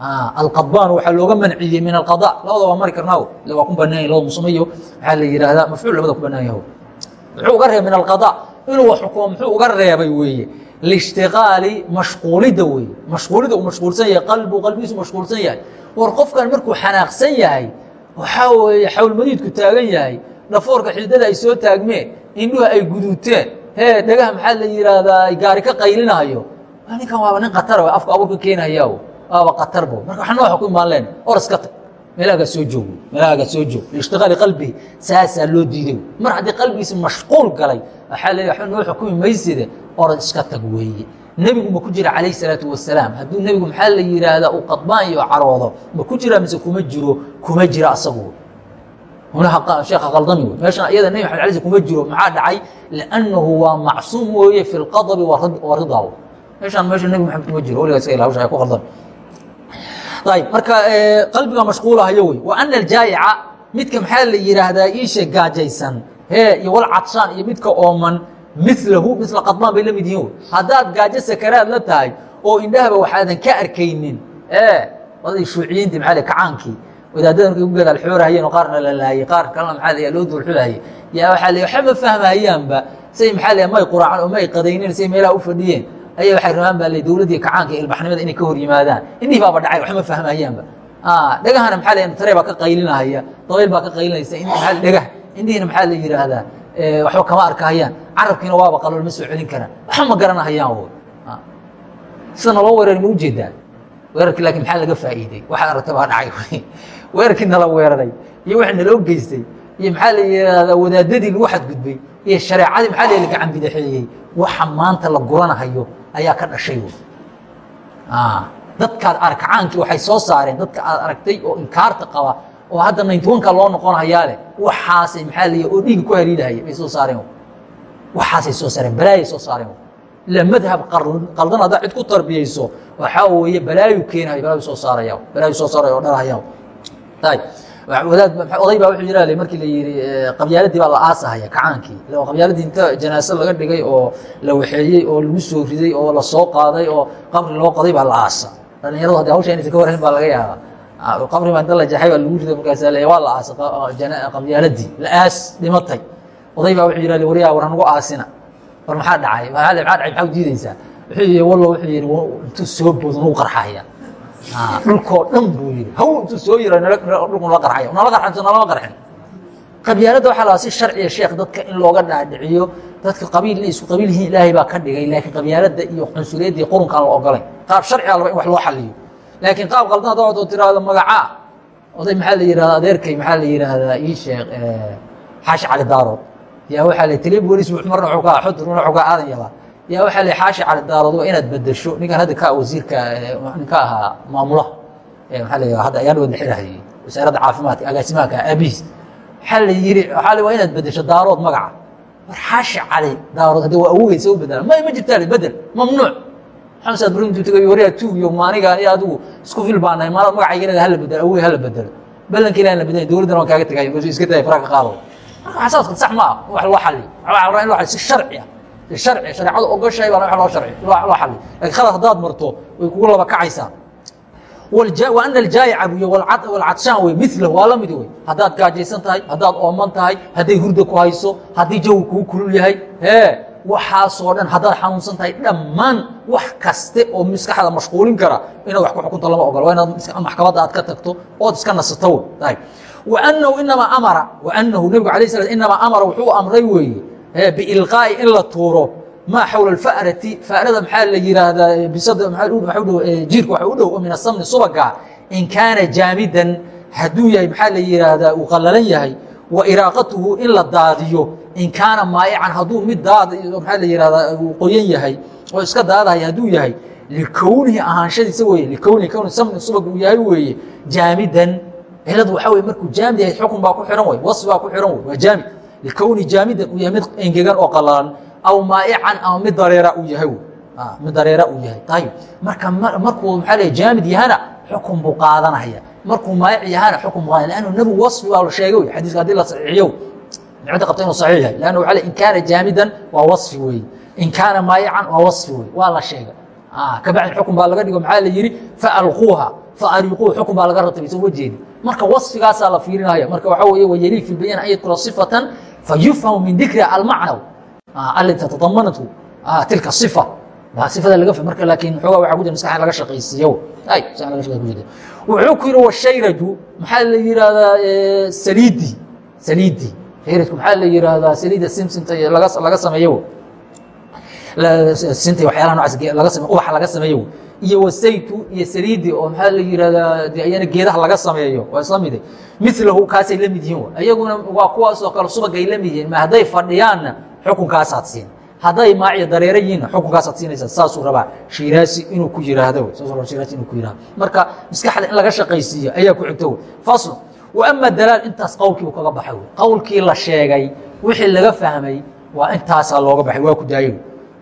alqadbaan waxaa looga manciyey min alqada. Labada waa mari karnaa waa ku banaan labada musamayo waxaa la yihahdaa mafcuul labada ku banaan yaho muxuu uga reebay min alqada? Inuu wax xukumo muxuu uga reebay weeye? Lishtiqaali mashquulidda weeye. Mashquulidda uu mashquulsan yahay qalbu qalbigiisu mashquulsan yahay. War qofkan markuu xanaaqsan yahay waxaa weeye xawlmadiidku taagan yahay dhafoorka xididada ay soo taagmeen indhuha ay guduuteen. Hee dhagaha maxaa la yidhaahdaa gaari ka qaylinayo ninkan waaba nin khatar afka abuurka keenaya waaba khatarbo marka waxa nooxa ku imaan leen or iska tag meelahaagaa soo joog meelahaagaa soo joog liishtiqaali qalbihi saasaa loo diiday mar haddii qalbigiisa mashquul galay waxaa leeya waxba noo xukumi mayside orad iska tag weeye nebigu ma ku jira calayh salaatu wasalaam hadduu nebigu maxaa la yidhaahdaa uu qadbaan iyo caroodo ma ku jira mise kuma jiro kuma jira asagu sheekha qaldami wey meeshan iyada nebi maxamed alay kuma jiro maxaa dhacay liannahu waa macsuum weeye fi lqadabi waridaa meeshaan meesha nebi maxamed kuma jiro waligaa iska ila hawsha ku qaldami ayb marka qalbiga mashquulahayo wey. Wa ana aljaayica midka maxaa la yidhaahdaa iishe gaajaysan. Hee iyo wal iyo midka ooman milahu mila qadbaan bay la mid yihiin haddaad gaajo sakaraad la tahay oo indhahaba waxaadan ka arkaynin oday shuuciyiintii maa kacaankii. Wadaadada markay ku gadaal oo qaarna la laayey qaar kalena maxaa la loo duulxulahayay yaa waxaa la waxba ma fahmahayaanba say maxaa la may quraacan oo may qadaynin say meelaha u fadhiyeen ayaa waxay rabaan baa le dowladdii kacaanka iyo ilbaxnimada inay ka hor yimaadaan. Indhihii baaba dhacay waxba ma fahmahayaanba dhegahana maxaa la tare baa ka qaylinahaya dabayl baa ka qaylinaysa dhegah indhihiina maxaa la yidhaahdaa waxba kama arkahayaan carabkiina waaba qalool ma soo celin karaan. Waxba ma garanahayaan sida naloo weerar ma u jeedaa weerarkii laakiin maxaa laga faa'iiday? Waxaad aragta baa dhacay. Weerarkii nala weeraray iyo wixii naloo geystay iyo maxaa la yidhaahdaa wadaadadii lagu xadgudbay iyo shareecadii maxaa la gacan bidaxeeyey waxa maanta la guranahayo ayaa ka dhashay dadkaad arkacaankii waxay soo saareen dadka aad aragtay oo inkaarta qaba oo hadda nayntobanka loo leh waxaasay maxaa la oo dhiiga ku hariidahaya bay soo saareen waxaasay soo saareen balaayay soo saareen ila madhab qaldan haddaa cid ku tarbiyayso waxaa weeye balaayu keenayo balaayu soo saaraya balaayu soo saaraya oo wadaad oday baa yira markii la yidhi qabyaaladii baa la aasahaya kacaankii qabyaaladii inta janaaso laga dhigay oo la waxeeyey oo lagu soo riday oo la soo qaaday oo qabri loo qoday baa la aasa. Dhalinyaradu haddi hawsha inaysan ka warhayn baa laga yaabaa. Qabri baa inta la jaxay baa lagu riday markaasa le waa la aasa qabyaaladii. La aas dhimatay. Oday baa wuxuu yira waryaa war hanugu aasina. War maxaa dhacay? Maxaa dhacay? Maxaa diidaysaa? Wuxuu yidhi wallo wuxuu yidhi intuu soo boodo nagu qarxaya dhulkoo dhan buu yidhi. Haw intuu soo yira dhulku nala qarxaya nala qarxan nalama qarxin qabyaaladda waxaa lahaa si sharciya sheekh dadka in looga dhaadhiciyo dadka qabiil inay isku qabiil yihiin ilaahay baa ka dhigay laakiin qabyaaladda iyo cunsuriyadda iyo qurunkaan la ogolayn. Qaab sharciga laba in wax loo xaliyo laakiin qaab qaldan hadda oo tiraahdo magacaa oday maxaa la yidhahdaa adeerkay maxaa la yidhaahdaa ii sheekh xaashi cali daarood. Yaa waxaa la taliib welis marna wuxuu ka xudur marna wuxuu ka aadan yabaa yaa waxaa la xaashi cali daarood waa inaad bedesho ninkan hadda ka wasiirka ninka ahaa maamulaha maxaa la yidhahdaa hadda ayaan wada xirahayay wasaaradda caafimaadka agaasimaha ka aabihiis. Waxaa la yidhi waxaa la waa inaad bedesho daarood magaca. War xaashi cali daarood hadda waa awogeysa u bedela may ma jirtaa bedel mamnuuc. Maxamed saad brintu tagay waryaa tuug iyo maaniga iyo adigu isku fil baa nahay maalad magacayga inaad hala bedelo awogey hala bedelo ballanka ilahan la bedel dowladdana waan kaaga tagay iska daya faraha ka qaado marka xasaaskan sax ma ah wax loo xaliyo waxaa la in loo xaliyo si sharci ah harci hareecadu ogoshay baana wa loo harci loo xali laakiin khalad haddaad marto way kugu laba kacaysaa. Wa ana aljaayica buy walcadshaan wey milahu waa la midi wey haddaad gaajaysan tahay haddaad ooman tahay hadday hurda ku hayso haddii jawi kuu kulul yahay ee waxaasoo dhan haddaad xanuunsan tahay dhammaan wax kaste oo maskaxda mashquulin kara inaad wax ku xukunta lama ogol waa inaad maxkamadda aad ka tagto ood iska nasato w nahu inamaa amara anahu nebigu alay sla inamaa amara wuxuu amray weeye biilqaa'i in la tuuro. Maa xawla اfarati farada maxaa la yihaahdaa jiirka waxa u dhow min asamni subaga in kaana jaamidan hadduu yahay maxaa la yihaahdaa uu qalalan yahay wa iraaqatuhu in la daadiyo in kaana maa'ican hadduu mid daad maxaa la yihahdaa uu qoyan yahay oo iska daadahaya hadduu yahay likownihi ahaanshadiisa weye likownihi kowni samni subag uu yahay weeye jaamidan ciladu waxaa weye markuu jaamid yahay xukun baa ku xihan wey wasfi baa ku xihan wey waa jaamid likowni jaamidan uu yahay mid engegan oo qalalan aw maaican ama mid dareera uu yahay mid dareera uu yahay ayib marka markuu maxaa le jaamid yahana xukun buu qaadanaya markuu maayic yahana xukun buu qaadanaya lannu nebigu wasfi baa la sheegay wey xadiiska haddii la saxiixiyo cidda qabta inuu saxiix yahay lanna waxa le in kaana jaamidan waa wasfi weeye in kaana maayican waa wasfi weye waa la sheegay kabacdi xukun baa laga dhigo maxaa la yidhi faalquuha faariiquuh xukun baa laga ratibay soo ma jeedi marka wasfigaasaa la fiirinaya marka waxaa weeye wayaliil fi an yadkura sifatan fayufhamu min dikriha almacnaw alati tatadamanathu tilka ifa ifada laga marka laakiin xoogaa waxa ku jira maskaxa laga shaqaysiiyo ay wuxuu ku yidhi washayraju maxaa la yidhaahdaa saliidi saliidi shayrajku maxaa la yidhaahdaa saliida simsimta laga sameeyo sinta waxyaalaha sameeyo ubaxa laga sameeyo. Iyo wasaytu iyo saliidi oo maxaa la yidhahdaa de ayana geedaha laga sameeyo. Waa isla mide milahu kaasay la mid yihiin iyaguna waa kuwaasoo kale subagay la mid yihiin hadday fadhiyaanna xukunkaasaad siin. Hadday maaciyo dareero yihiinna xukunkaasaad siinaysaa. Saasuu rabaa. Shiiraasi inuu ku yiraahdo shiiraasi inuu ku yiraahdo marka maskaxda in laga shaqaysiiyo ayaa ku xigto wey. Faslu wa ama dalaal intaas qowlkiibu kaga baxay wey. Qowlkii la sheegay wixii laga fahmay waa intaasaa looga baxay. Waa ku daayay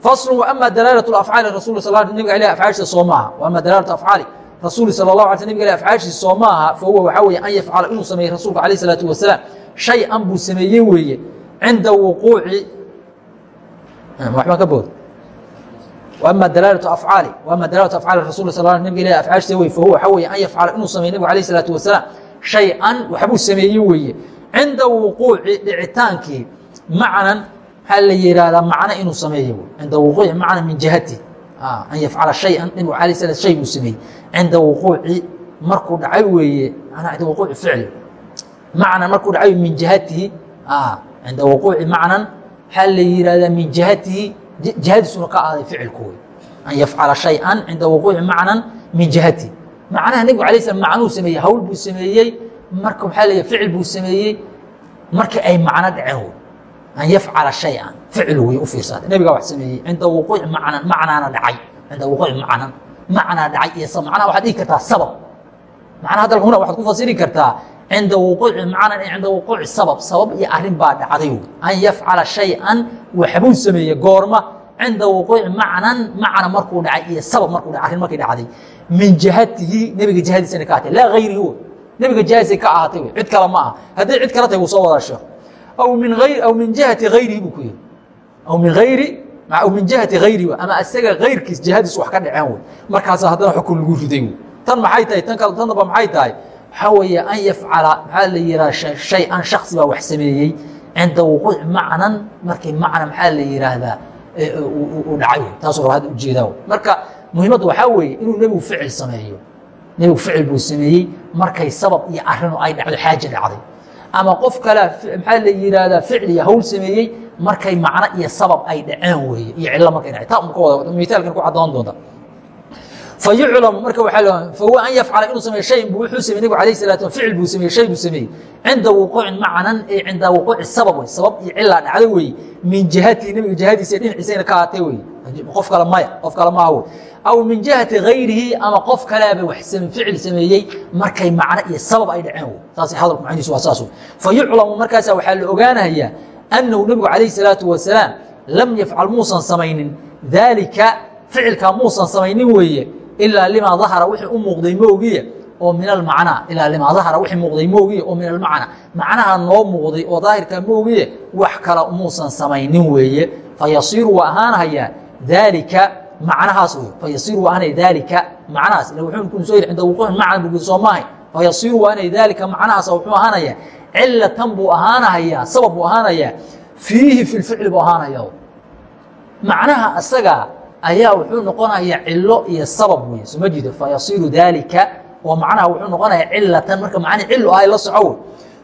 faslu ama dalaalat afcaali rasul nabig aleh afcaashiisa soo maaha ama dalaalat afcaali rasuuli sal اlahu ala nabig aleh afcaashiisa soo maaha fa huwa waxaa weeye an yafcala inuu sameeyey rasuulka alayh isalaatu wasalaam shay an buu sameeyey weeye cinda wuquuci waxbaan ka bood ama dalaalatu afcaali ama dalaalatu afcaali rasul sal nabig ilah afcaashiisa wey fa huwa waxaa weeye an yafcala inuu sameeye nabigu alayh isalaatu wasalaam shay an waxbuu sameeyey weeye cinda wuquuci dhicitaankii macnan maxaa la yihahdaa macno inuu sameeyo? Cinda wuquuci macna min jihati. An yafcala shayan alay sla shay buu sameeyey. Cinda wuquuci markuu dhacay weeye cinda wuquuci ficli. Macnan markuu dhacay min jihatihi cinda wuquuci macnan maxaa la yihahdaa min jihatihi jihadiisuna ka ahaaday ficilku wey an yafcala shayan cinda wuquuci macnan min jihatihi macnaha nebigu alay slam macnuu sameeyey hawl buu sameeyey marka maxaa la ficil buu sameeyey markii ay macno dhaceen wey an yafcala shaya ficil wey u fiirsaatay nebigaa wax sameeyey cinda wuquuci macnan macnaana dhacay cinda wuquuci macnan macnaa dhacay iyo macnaa waxaad dhigi kartaa sabab macnaa hadalka huna waxaad ku fasiri kartaa cinda wuquuci macnan iyo cinda wuquuci sabab sabab iyo arrin baa dhacday an yafcala shay-an waxbuu sameeye goorma cinda wuquuci macnan macna markuu dhacay iyo sabab markuu dhacay arrin markii dhacday min jihatihi nebiga jihadiisana ka hatay laa hayrihi nebiga jihadiisa ka ahaatay cid kale ma aha hadday cid kale tahay wuu soo wada sheeko aw min jihati hayrihi buu ku yihi aw min ayri aw min jihati hayrihi ama isaga hayrkiis jihadiis wax ka dhaceen wey markaasa haddana xukun lagu riday wey tan maxay tahay tan kale tan damba maxay tahay waxaa weeye an yafcala maxaa la yihaha shay-an shaksi baa wax sameeyey cinda wuquuc macnan markii macna maxaa la yihaahdaa u dhacay wey taasuu raba hadda u jeedaa marka muhiimadda waxaa weeye inuu nebigu ficil sameeyo nebigu ficil buu sameeyey markay sabab iyo arinu ay dhacdo xaaje dhacday ama qof kale maxaa la yihahdaa ficliya hawl sameeyey markay macno iyo sabab ay dhaceen weeye. Iyo cillo markay dhaceen taa ka wada mitaalkan ku caddoon doonta fayuclamu marka waaa fahuwa an yafcala inuu sameeye shayin bu wuxuu samey nebigu alayh salatu ficil buu sameeye shay buu sameeyey cinda wuquucin macnan ee cinda wuquuci sabab wey sabab iyo cilaa dhacdo weeye min jihatihi nebiga jihadiisa dhinaciisayna ka ahaatay weye qof kale maya qof kale maaha wey aw min jihati hayrihi ama qof kaleaba wax ficil sameeyey markay macno iyo sabab ay dhaceen saas hadalku macnihiisu waa saas fa yuclamu markaasa waxaa la ogaanayaa annahu nebigu calayh salaatu wasalaam lam yafcal muusan samaynin daalika ficilkaa muusan samaynin weeye ilaa limaa dahara wixii u muuqday moogiye oo min almacnaa ilaa limaa dahara wixii muuqday moogiye oo min almacnaa macnaha noo muuqday oo daahirkaa moogiye wax kale muusan samaynin weeye. Fayasiiru waa ahaanahayaa daalika macnahaas wey fayasiiru waa anay daalika macnahaas. Ila wuxuu ku soo yidhi cinda wuquucin macna bugudi soo maahay. Fayasiiru waa anay daalika macnahaas wuxuu ahaanayaa cilatan buu ahaanahayaa sabab buu ahaanayaa fiihi fi lficli buu ahaanaya macnaha asaga ayaa wuxuu noqonayaa cilo iyo sabab wey soma jido fayasiiru daalika oo macnaha wuxuu noqonayaa cilatan marka macnihi cilu ahay la soco wey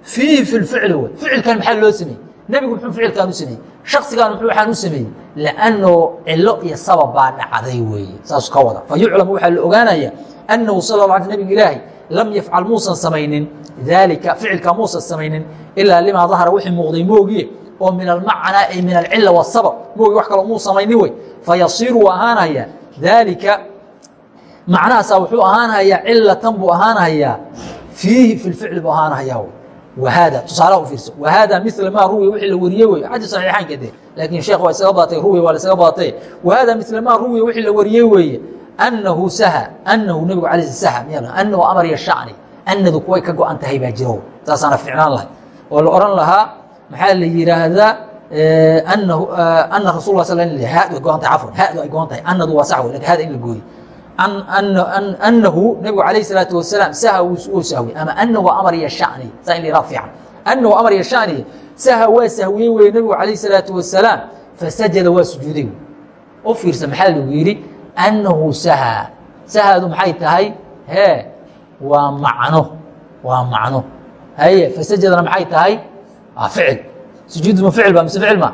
fiihi fi lficli wey ficilkan maxaa loo sameeyey? Nebigu muxuu ficilkan u sameeyey. Shaksigan muxuu waxaan u sameeyey. Lanno cilo iyo sabab baa dhacday weeye. Saas ka wada. Fa waxaa la ogaanaya annahu sal la nabig ilaahi lam yafcal muusan samaynin. Daalika ficilka muusan samaynin ilaa limaa dahara wixii muuqday moogiye oo min almacnaa ay min alcila wasabab moogi wax kaloo muu samaynin wey. Fayasiiru wuu ahaanaya daalika macnahaasaa wuxuu ahaanayaa cilatan buu ahaanayaa fiihi fi lficli buu ahaanahayaa wahada tusaalaha u fiirso. Wahada mila maa ruwiya wixii la wariyey wey. Xadii saxiixaanka de laakiin sheekh waa isaga baatay ruwiya waa la isaga baatay wahada mila maa ruwiya wixii la wariyey weeye annahu saha annahu nebigu alay saha miya annahu amar iyo shacni annadu kuway ka go-an tahay baa jiro. Saasaana ficnaan lahay. Oo la ohan lahaa maxaa la yihaahdaa anahu ana rasul la sl hadu ay go-an tahay cafwan hadu ay go-an tahay annadu waa sax wey lakin hada in la gooyo anahu nebigu alayh الsalaatu wasalaam saha wuu sahwiyey ama anahu amar iyo shani saa in la yihah fiican anahu amar iyo shani saha waa sahwiyey weye nebigu alayh الsalaatu wasalaam fasajada waa sujuuday u fiirsa maxaa lagu yidhi anahu saha sahadu maxay tahay hee waa macno waa macno haye fasajadana maxay tahay waa Ficil sujuudu ma ficil ba mise ficil ma?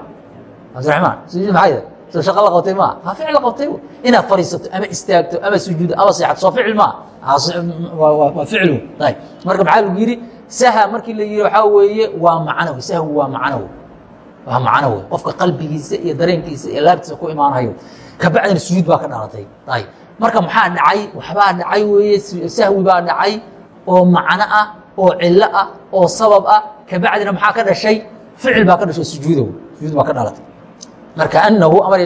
Cabdiraxmaan sujuud maxay tahay soo shaqa la qabtay maa waa ficil la qabtay inaad fadhiisato ama istaagto ama sujuudo ama seexato soo ficil maa waa ficil ayb marka maxaa lagu yidhi? Saha markii la yihi waxaa weeye waa macno sahwi waa macno waa macno wey qofka qalbigiisa iyo dareenkiisa iyo laabtiisa ku imaanayo. Kabacdina sujuud baa ka dhalatay. Ayb marka maxaa dhacay? Waxbaa dhacay weeye sahwi baa dhacay oo macno ah oo cilo ah oo sabab ah kabacdina maxaa ka dhashay? ficil baa ka dhashay sujuudo sujuud baa ka dhalatay. Marka anahu amar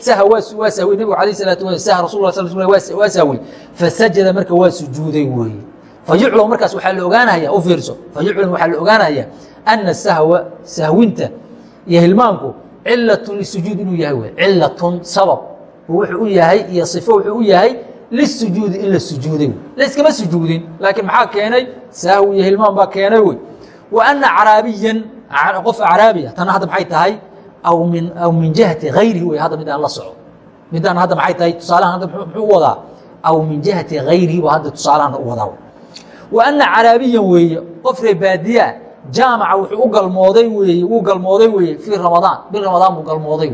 saha waa sahwey nebigu alayh salatu wa saha rasul sl waa sahwey fasajada marka waa sujuuday weeye fayuclam markaas waxaa la ogaanaya u fiirso. Fayuclam waxaa la ogaanaya ana sahwa sahwinta iyo hilmaanku cilatun lisujuud inuu yahay wey cilatun sabab. Wuxuu u yahay iyo sifo wuxuu u yahay lisujuudi in la sujuuday layskama sujuudin laakiin maxaa keenay? Sahwi iyo hilmaan baa keenay wey wa ana caraabiyan qof acraabiya tana hadda maxay tahay? Aw min jihati hayrihi wey hadda midaan la soco. Midaan hadda maxay tahay? Tusaalahan hadda muxuu wadaa aw min jihati hayrihi ba hadda tusaalahan u wadaa wa ana caraabiyan weeye qof ree baadiyaa jaamaca wuxuu u galmooday weeye wuu galmooday weeye fii ramadaan bil ramadaan buu galmooday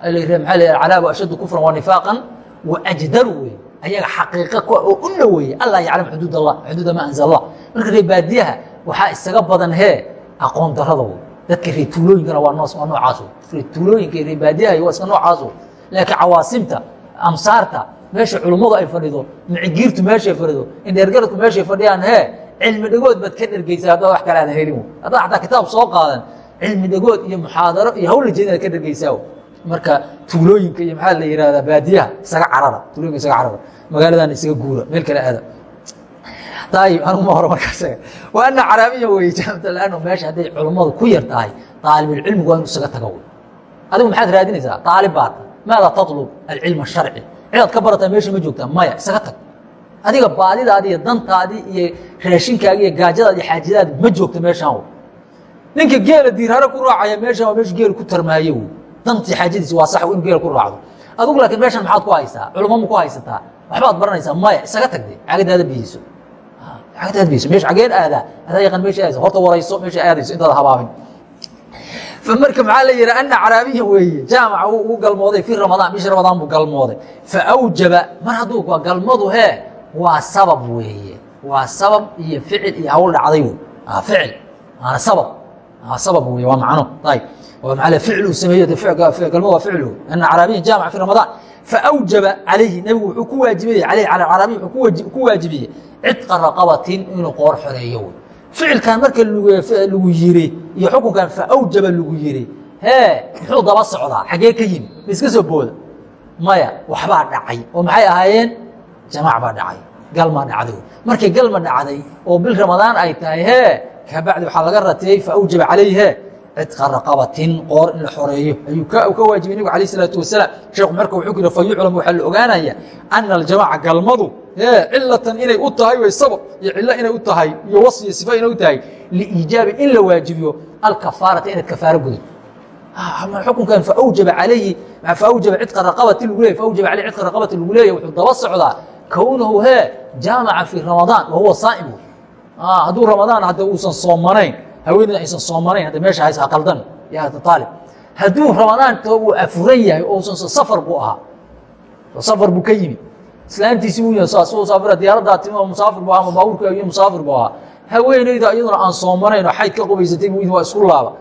maa l calaabu ashaddu kufran wa nifaaqan wa ajdaru wey. Ayaga xaqiiqa ku oo u dhoweeye allah yaclam xuduud allah xuduuda ma anzal allah marka ree baadiyaha waxaa isaga badan hee aqoon darada wey dadka ree tuulooyinkana waa noos waa noocaas ree tuulooyinka ree baadiyaha waa iska noocaas laakiin cawaasimta amsaarta meesha culummadu ay fadhido micigiirtu meeshay fadhido indheergaradku meeshay fadhiyaan hee cilmi dhagood baad ka dhergeysaa haddaa wax kale aada helin haddaa xataa kitaab soo qaadan cilmi dhagood iyo muxaadaro iyo hawla jeedin aad ka dhergeysaa marka tuulooyinka iyo maxaa la yihahdaa baadiyaha isaga carara. Tuulooyinka isaga carara. Magaaladan isaga guura. Meel kale aada ayib anuguma hore markaas wa ana caraabiya wey jaamta laano meesha hadday culummadu ku yar tahay aalibulcilmigu waa inu isaga tago wey adigu maxaad raadinaysaa aalib baata maada tatlub alcilm asharci cidaad ka barataa meesha ma joogtaa maya isaga tag adiga baadidaadi iyo dantaadii iyo raashinkaagi iyo gaajadaadi iyo xaajadaadi ma joogta meeshaan wey ninka geela diirhare ku raacaya meeshan waa meesha geela ku tarmaaye wey dantii xaajadiisi waa sax inu geela ku raacdo adugu laakiin meeshan maxaad ku haysaa culamo ma ku haysataa waxbaad baranaysaa maya isaga tagde cagadaada biyeyso cagadaada biyeyso meesha cageen aadaa adaa yaqaan meesha aadayso horta warayso meesha aadayso intaada habaabin. Marka maxaa la yihi ana caraabiya weeye jaamaca uu galmooday fii ramadaan. Bishii ramadaan buu galmooday. Faawjaba mar hadduu waa galmadu hee waa sabab weeye. Waa sabab iyo ficil iyo hawl dhacday wey ficil. Waana sabab. Sabab wey waa macno. Ayb maa ficil uu sameeyo galmadu waa ficil ana caraabiyan jaamaca fii ramadaan faawjaba calayhi nebigu wuxuu ku waajibiyey alayh cala caraabiya wuxuu ku waajibiyey cidqa raqabatin inuu qoor xoreeyo wey ficilkan marka lagu yiri iyo xukunkan faawjaba lagu yiri hee muxuu daba socdaa xaggee ka yimi ma iska soo booda maya waxbaa dhacay oo maxay ahaayeen jamaac baa dhacay galmaa dhacday markay galma dhacday oo bil ramadaan ay tahay hee kabacdi waxaa laga rateeyey faawjaba calayhe cidqa raqabatin qoor in la xoreeyo. Ayuu ka waajibay nebigu alayh isalaatu wasalaam. Sheekhu marka wuxuu ku yidhi fa waxaa la ogaanaya ana aljamaaca galmadu cilatan inay u tahay way sabab iyo cilo inay u tahay iyo was iyo sifa inay u tahay liiijaabi in la waajibiyo alkafaarata inaad kafaaro gudid xukunkan faawjaba calayhi faawjaba cidqa raqabati lagu leeyay faawjaba alayhi cidqa raqabati lagu leeyahy wuxuu daba socdaa kownahu hee jaamaca fii ramadaan wa huwa saa'imu. Hadduu ramadaan hadda uusan soomanayn haweeneyda aysan soomanayn hadda meesha haysa qaldan ya aalib hadduu ramadaanta uu afuran yahay oo usan safar buu ahaa. Safar buu ka yimi islaantiisi u yahay diyaaraddaa timi oo musaafir bu aha baabuurka iyo musaafir buu ahaa. Haweeneyda iyaduna aan soomanayn oo xayd ka qubaysatay bu waa isku laaba.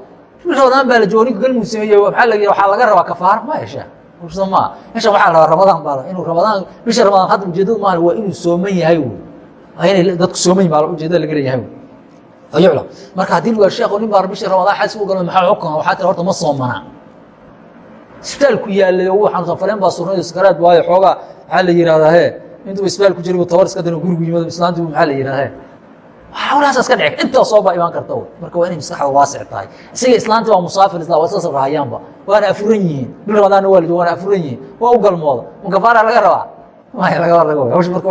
Ramadaan baa la jooga ninka galmuu sameeye maaa la waxaa laga rabaa kafaara? Ma hesha ursa maa meeshan waxaa la rabaa ramadaan baa inuu ramadaan bisha ramadaan hadda ujeedadu maaha waa inuu sooman yahay wy waa inay dadku sooman yihiin baa ujeedada laga leeyahay fayuclam marka haddii lu sheekh nin baa bishii ramadaan xaas u galo maxaa xukuma waxaa tiri horta ma soomanaa isbitaalku yaallay oo uu xanuunsan fareen baa surnay sakaraad waayo xoogaa maxaa la yidhahdaa he intuu isbitaal ku jiray tabar iska dano gurigu yimado islaantii maxaa la yidhahdaa he hawlahaas iska dhici intaasoo baa imaan karta marka waa inay maskaxda waasic tahay. Isaga islaanti waa musaafir isla waa isla safrahayaanba waana afuran yihiin. Bil ramadaanna waa la waana afuran yihiin. Waa u galmooda. Makafaara laga rabaa hawsha marka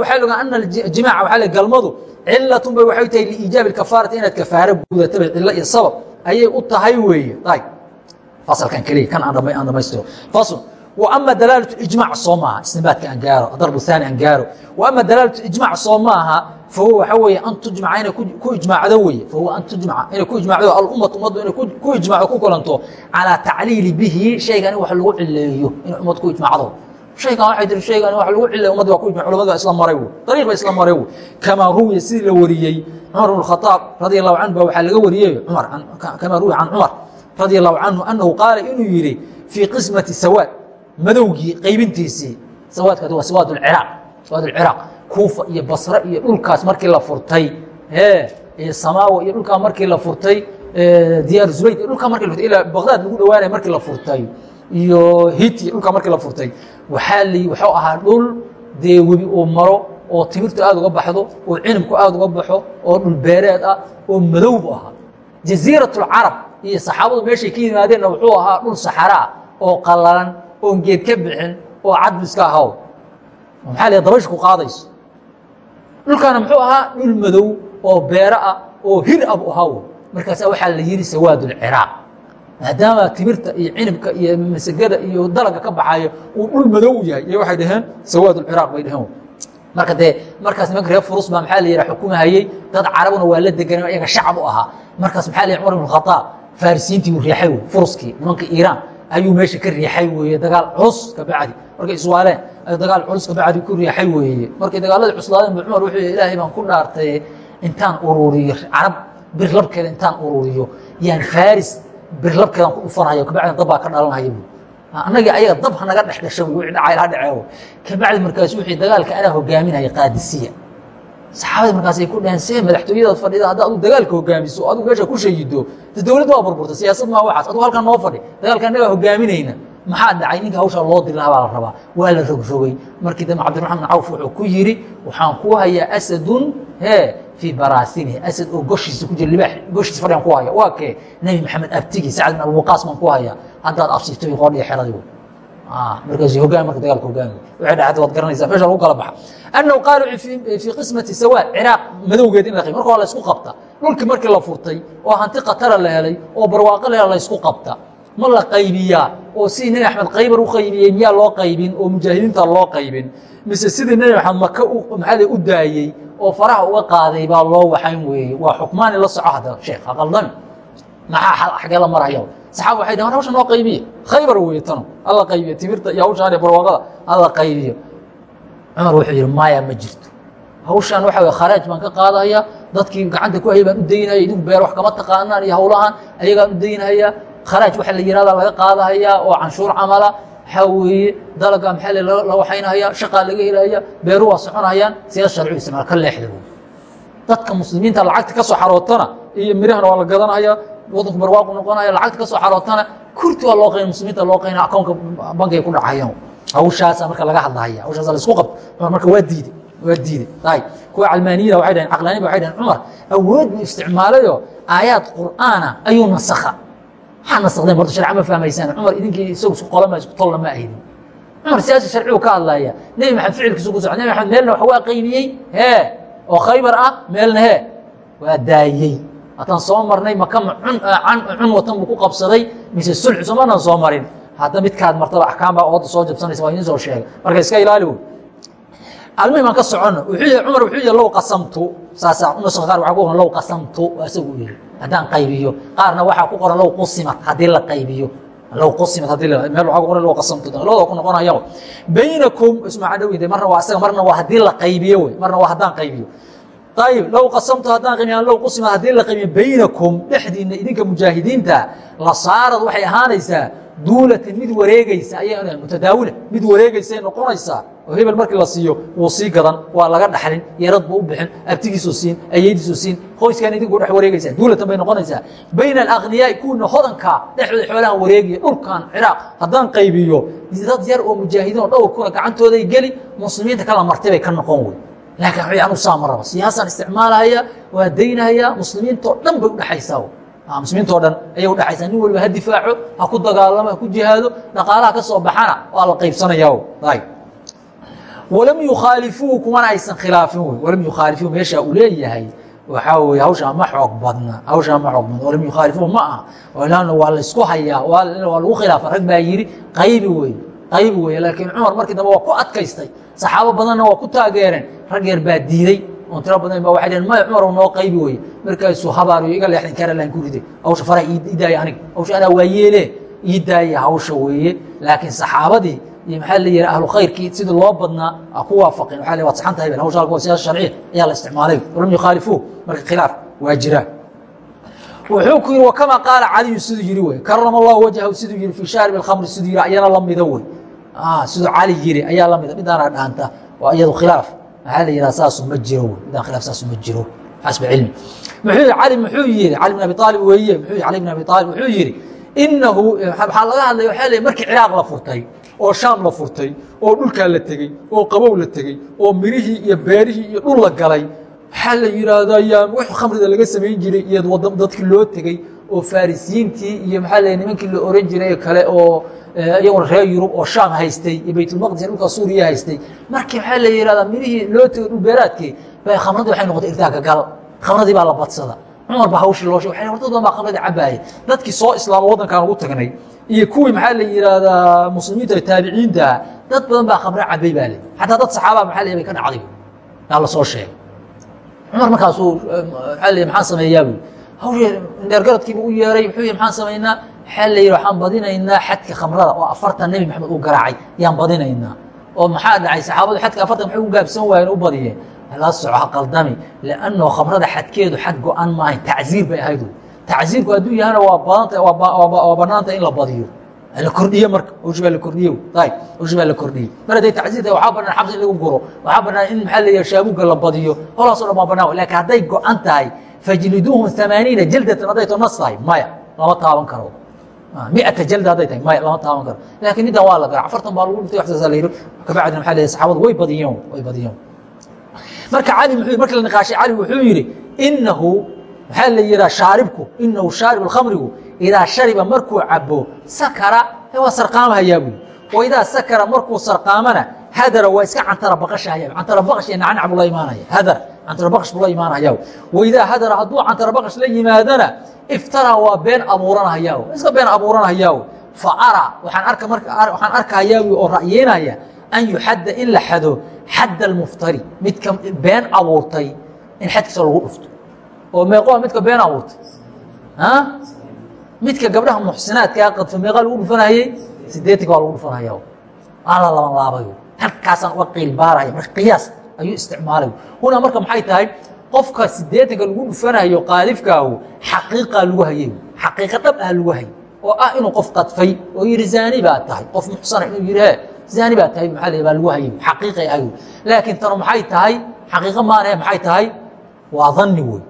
waxaa logaa ana jimaaca waxaa le galmadu cilatun bay waxay tahay liiijaabi kafaarati inaad kafaaro gudataba cilo iyo sabab ayay u tahay weeye. Fasalkan keliya kan aan dhamaystiro fasl ama dalaalat ijmac soo maaha istinbaadka aan gaaro darbu haani aan gaaro. Ama dalaalat ijmac soo maaha fahuwa waxa weeye an tujmaca inay ku ijmaacdo weye fahuwa an tujmaca inay ku ijmacdo alummat ummaddu inay ku ijmacdo ku kulanto calaa tacliili bihi shaygan in wax lagu cileeyo inay ummad ku ijmacdo shaygan waxay tiri shaygan wax lagu cileeyo ummad baa ku ijmac culamad baa isla maray wey dariiq baa isla maray wey kamaa ruwiya sidii la wariyey cumar ibn khataab radia allahu canhu baa waxaa laga wariyey cumar kamaa ruwiya can cumar radia allahu canhu annahu qaala inuu yidhi fii qismati sawaad madowgii qaybintiisii sawaadkaasi waa sawaad ciraaq sawaad ciraaq kuufa iyo basre iyo dhulkaas markii la furtay iyo samaawa iyo dhulkaa markii la furtay diyaar zubayd iyo dhulkaa markii la furtay ilaa baqdaad lagu dhawaanaya markii la furtay iyo hit iyo dhulkaa markii la furtay. Waxaa li wuxuu ahaa dhul dee webi uu maro oo timirtu aad uga baxdo oo cinabku aad uga baxo oo dhulbeereed ah oo madow ahaa. Jaziirat اlcarab iyo saxaabadu meeshay ka yimaadeenna wuxuu ahaa dhul saxaraa oo qalalan oon geed ka bixin oo cadbiska ahaw. Maxaa la dabash ku qaadayso dhulkaana muxuu ahaa dhul madow oo beero ah oo hir ab ahaw. Markaasa waxaa la yidhi sawaadulciraaq maadaama timirta iyo cinibka iyo masagada iyo dalaga ka baxayo uu dhul madow yahay iyo waxay dhaheen sawaadulciraaq bay dhaheen. Marka dee markaas nimanka reer furus baa maxaa la yidhaha xukumahayey dad carabuna waa la deganay iyaga shacab u ahaa. Markaas maxaa la yidhi cumar ibn khataab farisiintii uu riixay furuskii nimanka iiraan ayuu meesha ka riixay weeye dagaal culus kabacdi markay iswaaleen ayuu dagaal culus kabacdi ku riixay weeye. Markay dagaaladii cuslaadeen bu cumar wuxuu ilaahay baan ku dhaartay intaan ururiyo carab birlabkeeda intaan ururiyo. Yaan faris birlabkeedan ku dhufanhayo kabacdina dab baa ka dhalanhaya bu annagii ayaga dab hanaga dhex dhasha wixii dhacay ha dhaceewo kabacdi markaas wixii dagaalka anaa hogaaminaya qaadisiya saxaabadii markaasay ku dhaheen see madaxtooyadaad fadhida hadda adu dagaalka hogaamiso adigu meesha ku shayido de dowladda waa burburta siyaasad maa waxaas adigu halkan noo fadhi dagaalka annagaa hogaaminayna maxaa dhacay? Ninka hawshaa loo dilaa baa la rabaa waa la rogrogay markii dambe cabdiraxmaan bin cawf wuxuu ku yidhi waxaan kuu hayaa asadun hee fii baraasinihi asad oo goshiisa ku jira libaax goshiisa fadhiyan ku haya waa kee nebi maxamed abtigi sacad bin abuwaqaas baan ku hayaa haddaad absirto i qoodhiya xeradii markaas hogaan marka dagaalka hogaami waxay dhacday waad garanaysaa meesha lagu kala baxa annahu qaalu fii qismati sawaad ciraaq madowgeed in la qayb marka waa la isku qabta. Dhulkii markii la furtay oo hanti khatara la helay oo barwaaqo la helay la isku qabta. Ma la qaybiyaa? Oo sidii nebi axmed qaybar u qaybiyey miyaa loo qaybin? Oo mujaahidiinta loo qaybin? Mise sidii nebi maxamed maka maxaa u daayey oo faraha uga qaaday baa loo waxayn weeye. Waa xukmaani la soco hadda sheekh aqaldami maxaa xagee la maraya saxaaba waxay dhahan hawsha noo qaybiye. Khaybar weeye tano alla qaybiyo timirta iyo hawshaan iyo barwaaqada alla qaybiyo cumar wuxuu yidhi maya ma jirto. Hawshaan waxa weye kharaaj baan ka qaadaya dadkii gacanta ku hayay baan u daynaya idinku beer wax kama taqaanaan iyo hawlahan ayagaan u daynaya. Kharaaj waxa la yihahda laga qaadahayaa oo canshuur camala. Waxaa weeye dalaga maxaa la waxaynahaya shaqaa laga helaya beeru waa soconayaan siyaas sharcigu isticmaal ka leexda dadka muslimiinta lacagta ka soo xarootana iyo mirahana waa la gadanaya wadanku barwaaqu noqonaya lacagta ka soo xarootana kurti waa loo qayn muslimiinta loo qayna akoonka bankiga ku dhacayaan hawshaasa marka laga hadlahaya hawshaasa la isku qabto. Cumar marka waa diiday waa diiday ay kuwa calmaaniyada waxay dhaheen caqlaaniba waxay dhaheen cumar awood buu isticmaalayo aayaad qur'aana ayuu nasakha. Maxaa nasakhdeen horta sharci ma fahmaysaan. Cumar idinkii isagu isku qolama isku tolla ma ahaydin cumar siyaasi sharcigu ka hadlaya nebi maxamed ficilkiisu ku socda nebi maxamed meelna wax waa qaybiyey hee? Oo khaybar ah meelna hee? Waa daayey haddaan soo marnay maka cun watan buu ku qabsaday mise sulxu somanaan soo marin. Hadda midkaad martaba axkaam baa ooda soo jabsanaysa waa idiin soo sheegay. Marka iska ilaali wey almuhim aan ka socono wuxuu cumar wuxuu yihi low qasamtu. Saasaa nuska qaar waxaa ku qoran low qasamtu. Waa isagu u yihi haddaan qaybiyo. Qaarna waxaa ku qoran low qusimat haddii la qaybiyo. Low qusimat haddii la meel waxaa ku qoran low qasamtu. Labada ku noqonaya. Baynakum ismaca dhowinde marna waa isaga marna waa haddii la qaybiyo wey. Marna waa haddaan qaybiyo ayib low qasamtu haddaan qaybiyo low qusimat haddii la qaybiyo baynakum dhexdiinna idinka mujaahidiinta la saarad waxay ahaanaysaa duulatan mid wareegaysa ay mutadaawila mid wareegaysay noqonaysaa oo hebel markii la siiyo wuu sii gadan waa laga dhaxlin yarad buu u bixin abtigiisuu siin ayeydiisuu siin qoyskan idinku dhex wareegaysaa duulatan bay noqonaysaa. Bayna alaqniyaai kuwina hodankaa dhexdooda xoolahan wareegiya dhulkan ciraaq haddaan qaybiyo dad yar oo mujaahidiin oo dhowr kuna gacantooday geli muslimiinta kala martay bay ka noqon wey laakiin w anu saa ma raba siyaasaan isticmaalahaya waa daynahaya muslimiintao dhan bay udhexaysaa muslimiintao dhan ayay udhexaysaa nin waliba ha difaaco ha ku dagaalamo ha ku jihaado dhaqaalaha ka soo baxana waa la qaybsanaya walam yukhaalifuu kumana aysan khilaafin wey. Walam yukhaalifuu meesha uu leeyahay waxaa weye hawshaa ma xoog badna hawshaa ma xoog badna. Walam yukhaalifuu ma aha. Ilaana waa laysku hayaa waa lagu khilaafa. Rag baa yidhi qaybi wey qaybi wey. Laakiin cumar markii dambe waa ku adkaystay saxaabo badanna waa ku taageereen. Rag yar baa diiday. Oon tiro badan ba waxay dheheen maya cumar noo qaybi weye markaasuu habaariyo iga leexdan karalan ku riday. Hawsha faraha ii daaya aniga. Hawsha anaa waa yeele ii daaya hawsha weeye. Laakiin saxaabadii iyo maxaa la yihi ahlu khayrkii sidii loo badnaa a ku waafaqeen. Waa waad saxan tahay hawsha alka siyaasa sharciya ayaa la isticmaalay. Walam yukhaalifuu marka khilaaf waa jiraa wuxuu ku yihi wakamaa qaala caliyu siduu yihi wey karama allahu wajhahu siduu yihi fii shaarib alkhamri siduu yihi ayana la mida wey siduu cali yiri ayaa la mida midaana dhaanta waa iyadu khilaaf. Maxaa la yidhaha saasu ma jiro. Midaan khilaaf saasu ma jiro. Xasba cilmi. Muxuu cali muxuu yihi cali bin abi aalib weeye. Muxuu cali bin abi aalib wuxuu yihi inahu waxaa laga hadlaya waxaa la markii ciraaq la furtay oo shaam la furtay oo dhulkaa la tegey oo qabow la tegey oo mirihii iyo beerihii iyo dhul la galay waxaa la yidhaahdaa yaa w khamrida laga samayn jiray iyo dadkii loo tegey oo farisiyiintii iyo maxaa la nimankii la oran jiray kale oo iyaguna reer yurub oo shaam haystay iyo baytulmaqdis dhulka suuriya haystay. Markii maxaa la yihahdaa mirihii loo tegey dhul beeraadkii ba khamradii waxay noqotay irtaaka gal. Khamradii baa la badsada. Cumar ba hawshii loo sheeg dad badan baa khamradii cabaaya dadkii soo islaama waddankaan ugu tagnay iyo kuwii maxaa la yihahdaa muslimiinta taabiciintaa dad badan baa khamre cabay baa le xataa dad saxaaba maxaa la bay ka dhacday yaa la soo sheegay. Cumar markaasuu maxaa la maxaan sameeyaa buy hawshii dheergaradkiibu u yeeray muxuu yihi maxaan samaynaa waxaa la yihi waxaan badinaynaa xadka khamrada oo afartan nebi maxamed uu garaacay yaan badinaynaa oo maxaa dhacay? Saxaabadu xadka afartan maxay u gaabsan waayeen u badiyeen la soco ha qaldami liannao khamrada xadkeedu xad go-an maahayn tacziir bay ahayd tacziirku hadduu yahana waa badanta waa banaanta in la badiyo. La kordhiye marka hawshi baa la kordhiye ayb hawshi baa la kordhiyey mar hadday tacziir tahay waxaa banaan xabs in lagu guro. Waxaa banaan in maxaa la yihaha shaabuga la badiyo. Holaasoo dhan waa banaan laakiin hadday go-an tahay fajliduuhum amaaniina jaldatan hadday to nas tahay maya lama taaban karo miata jalda hadday tahay maya lama taaban karo laakiin middan waa la gara afartan baa lagu dhintay waxsaasa la yidhi kabacdina maxaa la yihi saxaabadu way badiyeen way badiyeen marka cali muxuu markii la niqaashay cali wuxuu yidhi inahu maxaa la yidhaha shaaribku inahu shaarib alkhamrigu idaa shariba markuu cabo sakara waa sarqaamahayaa buyi oo idaa sakara markuu sarqaamana hadara waa iska cantara baqashahaya cantara baqash iyo nacnac buu la imaanaya hadar cantara baqash buu la imaanaya waidaa hadara hadduu cantara baqash la yimaadana iftara waa been abuuranahaya iska been abuuranahaya fa ara waxaan arkahayaa oo ra'yeynaya an yuxadda in la xado xadd almuftari midka been abuurtay in xadkiisa lagu dhufto. Oo meeqoa midka been abuurtay. Midka gabdhaha muxsinaadkaa qadfa meeqaa lagu dhufanayey sideetanka waa lagu dhufanaya waa la laban laabay halkaasaan uga qiil marka qiyaas ayuu isticmaalay. Huna marka maxay tahay qofka sideetanka lagu dhufanayo qaalifkaahu xaqiiqaa lagu hayay. Xaqiiqa dhab ah lagu hayay. Oo ah inuu qof qadfay oo yidhi zaani baa tahay. Qof muxsana inuu yidhi zaani baa tahay. Maxaa baa lagu hayay. Xaqiiqay ahayd laakiin tanu maxay tahay? Xaqiiqo maanahe maxay tahay? Waa dhanni wey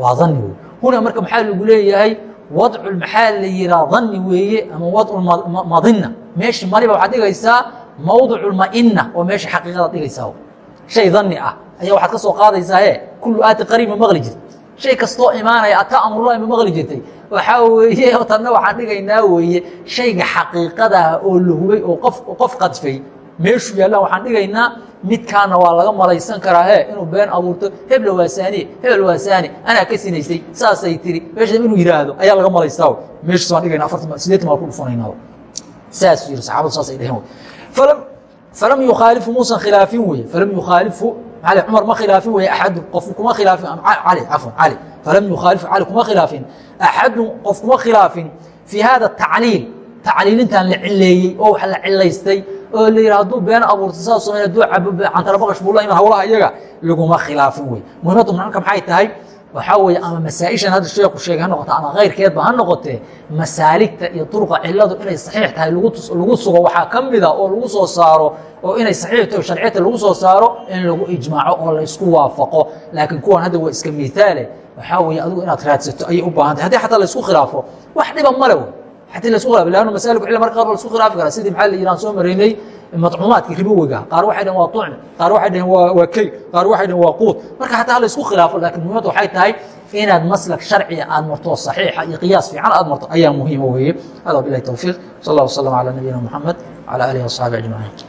waa dhanni wey huna marka maxaa lagu leeyahay? Wadcu maxaa la yihaa dhanni weeye ama wadcu madina meeshii mariba waxaad dhigaysaa mawdicu lmaina oo meesha xaqiiqada dhigaysaa shay dhanni ah. Ayaa waxaad ka soo qaadaysaa he kullu aati qariib ma maqli jirta shay kastoo imaanaya ataa amrullahi ma maqli jirtay. Waxaa weeye tanna waxaan dhigaynaa weeye shayga xaqiiqadaa oo la hubay oo qof qadfay. Meeshuu yaallaan waxaan dhigaynaa midkaana waa laga malaysan karaa he inuu been abuurto hebla waa saaniye hebel waa saani anaa ka sinaysay saasay tiri. Meesha inuu yidhaahdo ayaa laga malaystaa meeshaas waan dhigayna afartan sideetan baan ku dhufanayna saasuu yidhi saxaabadu saasay dheheen falam falam yukhaalifu muusan khilaafin weye falam yukhaalifu ali cumar ma khilaafin weye axadu qof kuma khilaafin cali cafwan cali falam yukhaalifu cali kuma khilaafin axadu qof kuma khilaafin fii hada tacliil tacliilintan la cileeyey oo wax la cilaystay oo la yidha hadduu been abuurto saas samay hadduu cabo cantara baqash buu la iman hawlaha iyaga laguma khilaafin wey muhimaddu marka maxay tahay waxaa weeye ama masaa-ishan hadda sheeku sheegay ha noqoto ama kayrkeedba ha noqotee masaaligta iyo duruqa ciladu inay saxiix tahay lagu sugo waxaa ka mida oo lagu soo saaro oo inay saxiix tahay sharciyata lagu soo saaro in lagu ijmaaco oo laysku waafaqo. Laakiin kuwan hadda waa iska miaale waxaa weeye adigu inaad raadsato ayay u baahan tahay. Haddii xataa laysku khilaafo wax dhiba male xatii la isku khilafo leanna masaailku cilla marka qaar ba la isku khilaafi karaa. Sidii maxaa la yidhahan soo maraynay madcuumaadkii ribowiga qaar waxay dhaheen waa tucmi qaar waxay dhaheen waa key qaar waxay dhaheen waa quud. Marka xataa ha la khilaafo laakiin muhimadda waxay tahay inaad maslak sharciya aad marto saxiixa iyo qiyaas fiican aad marto ayaa muhiima weeye. Hada bilahi towfiiq sal allah wasalam calaa nabiyina moxamed wcala alihi wasaxbi ajmaciin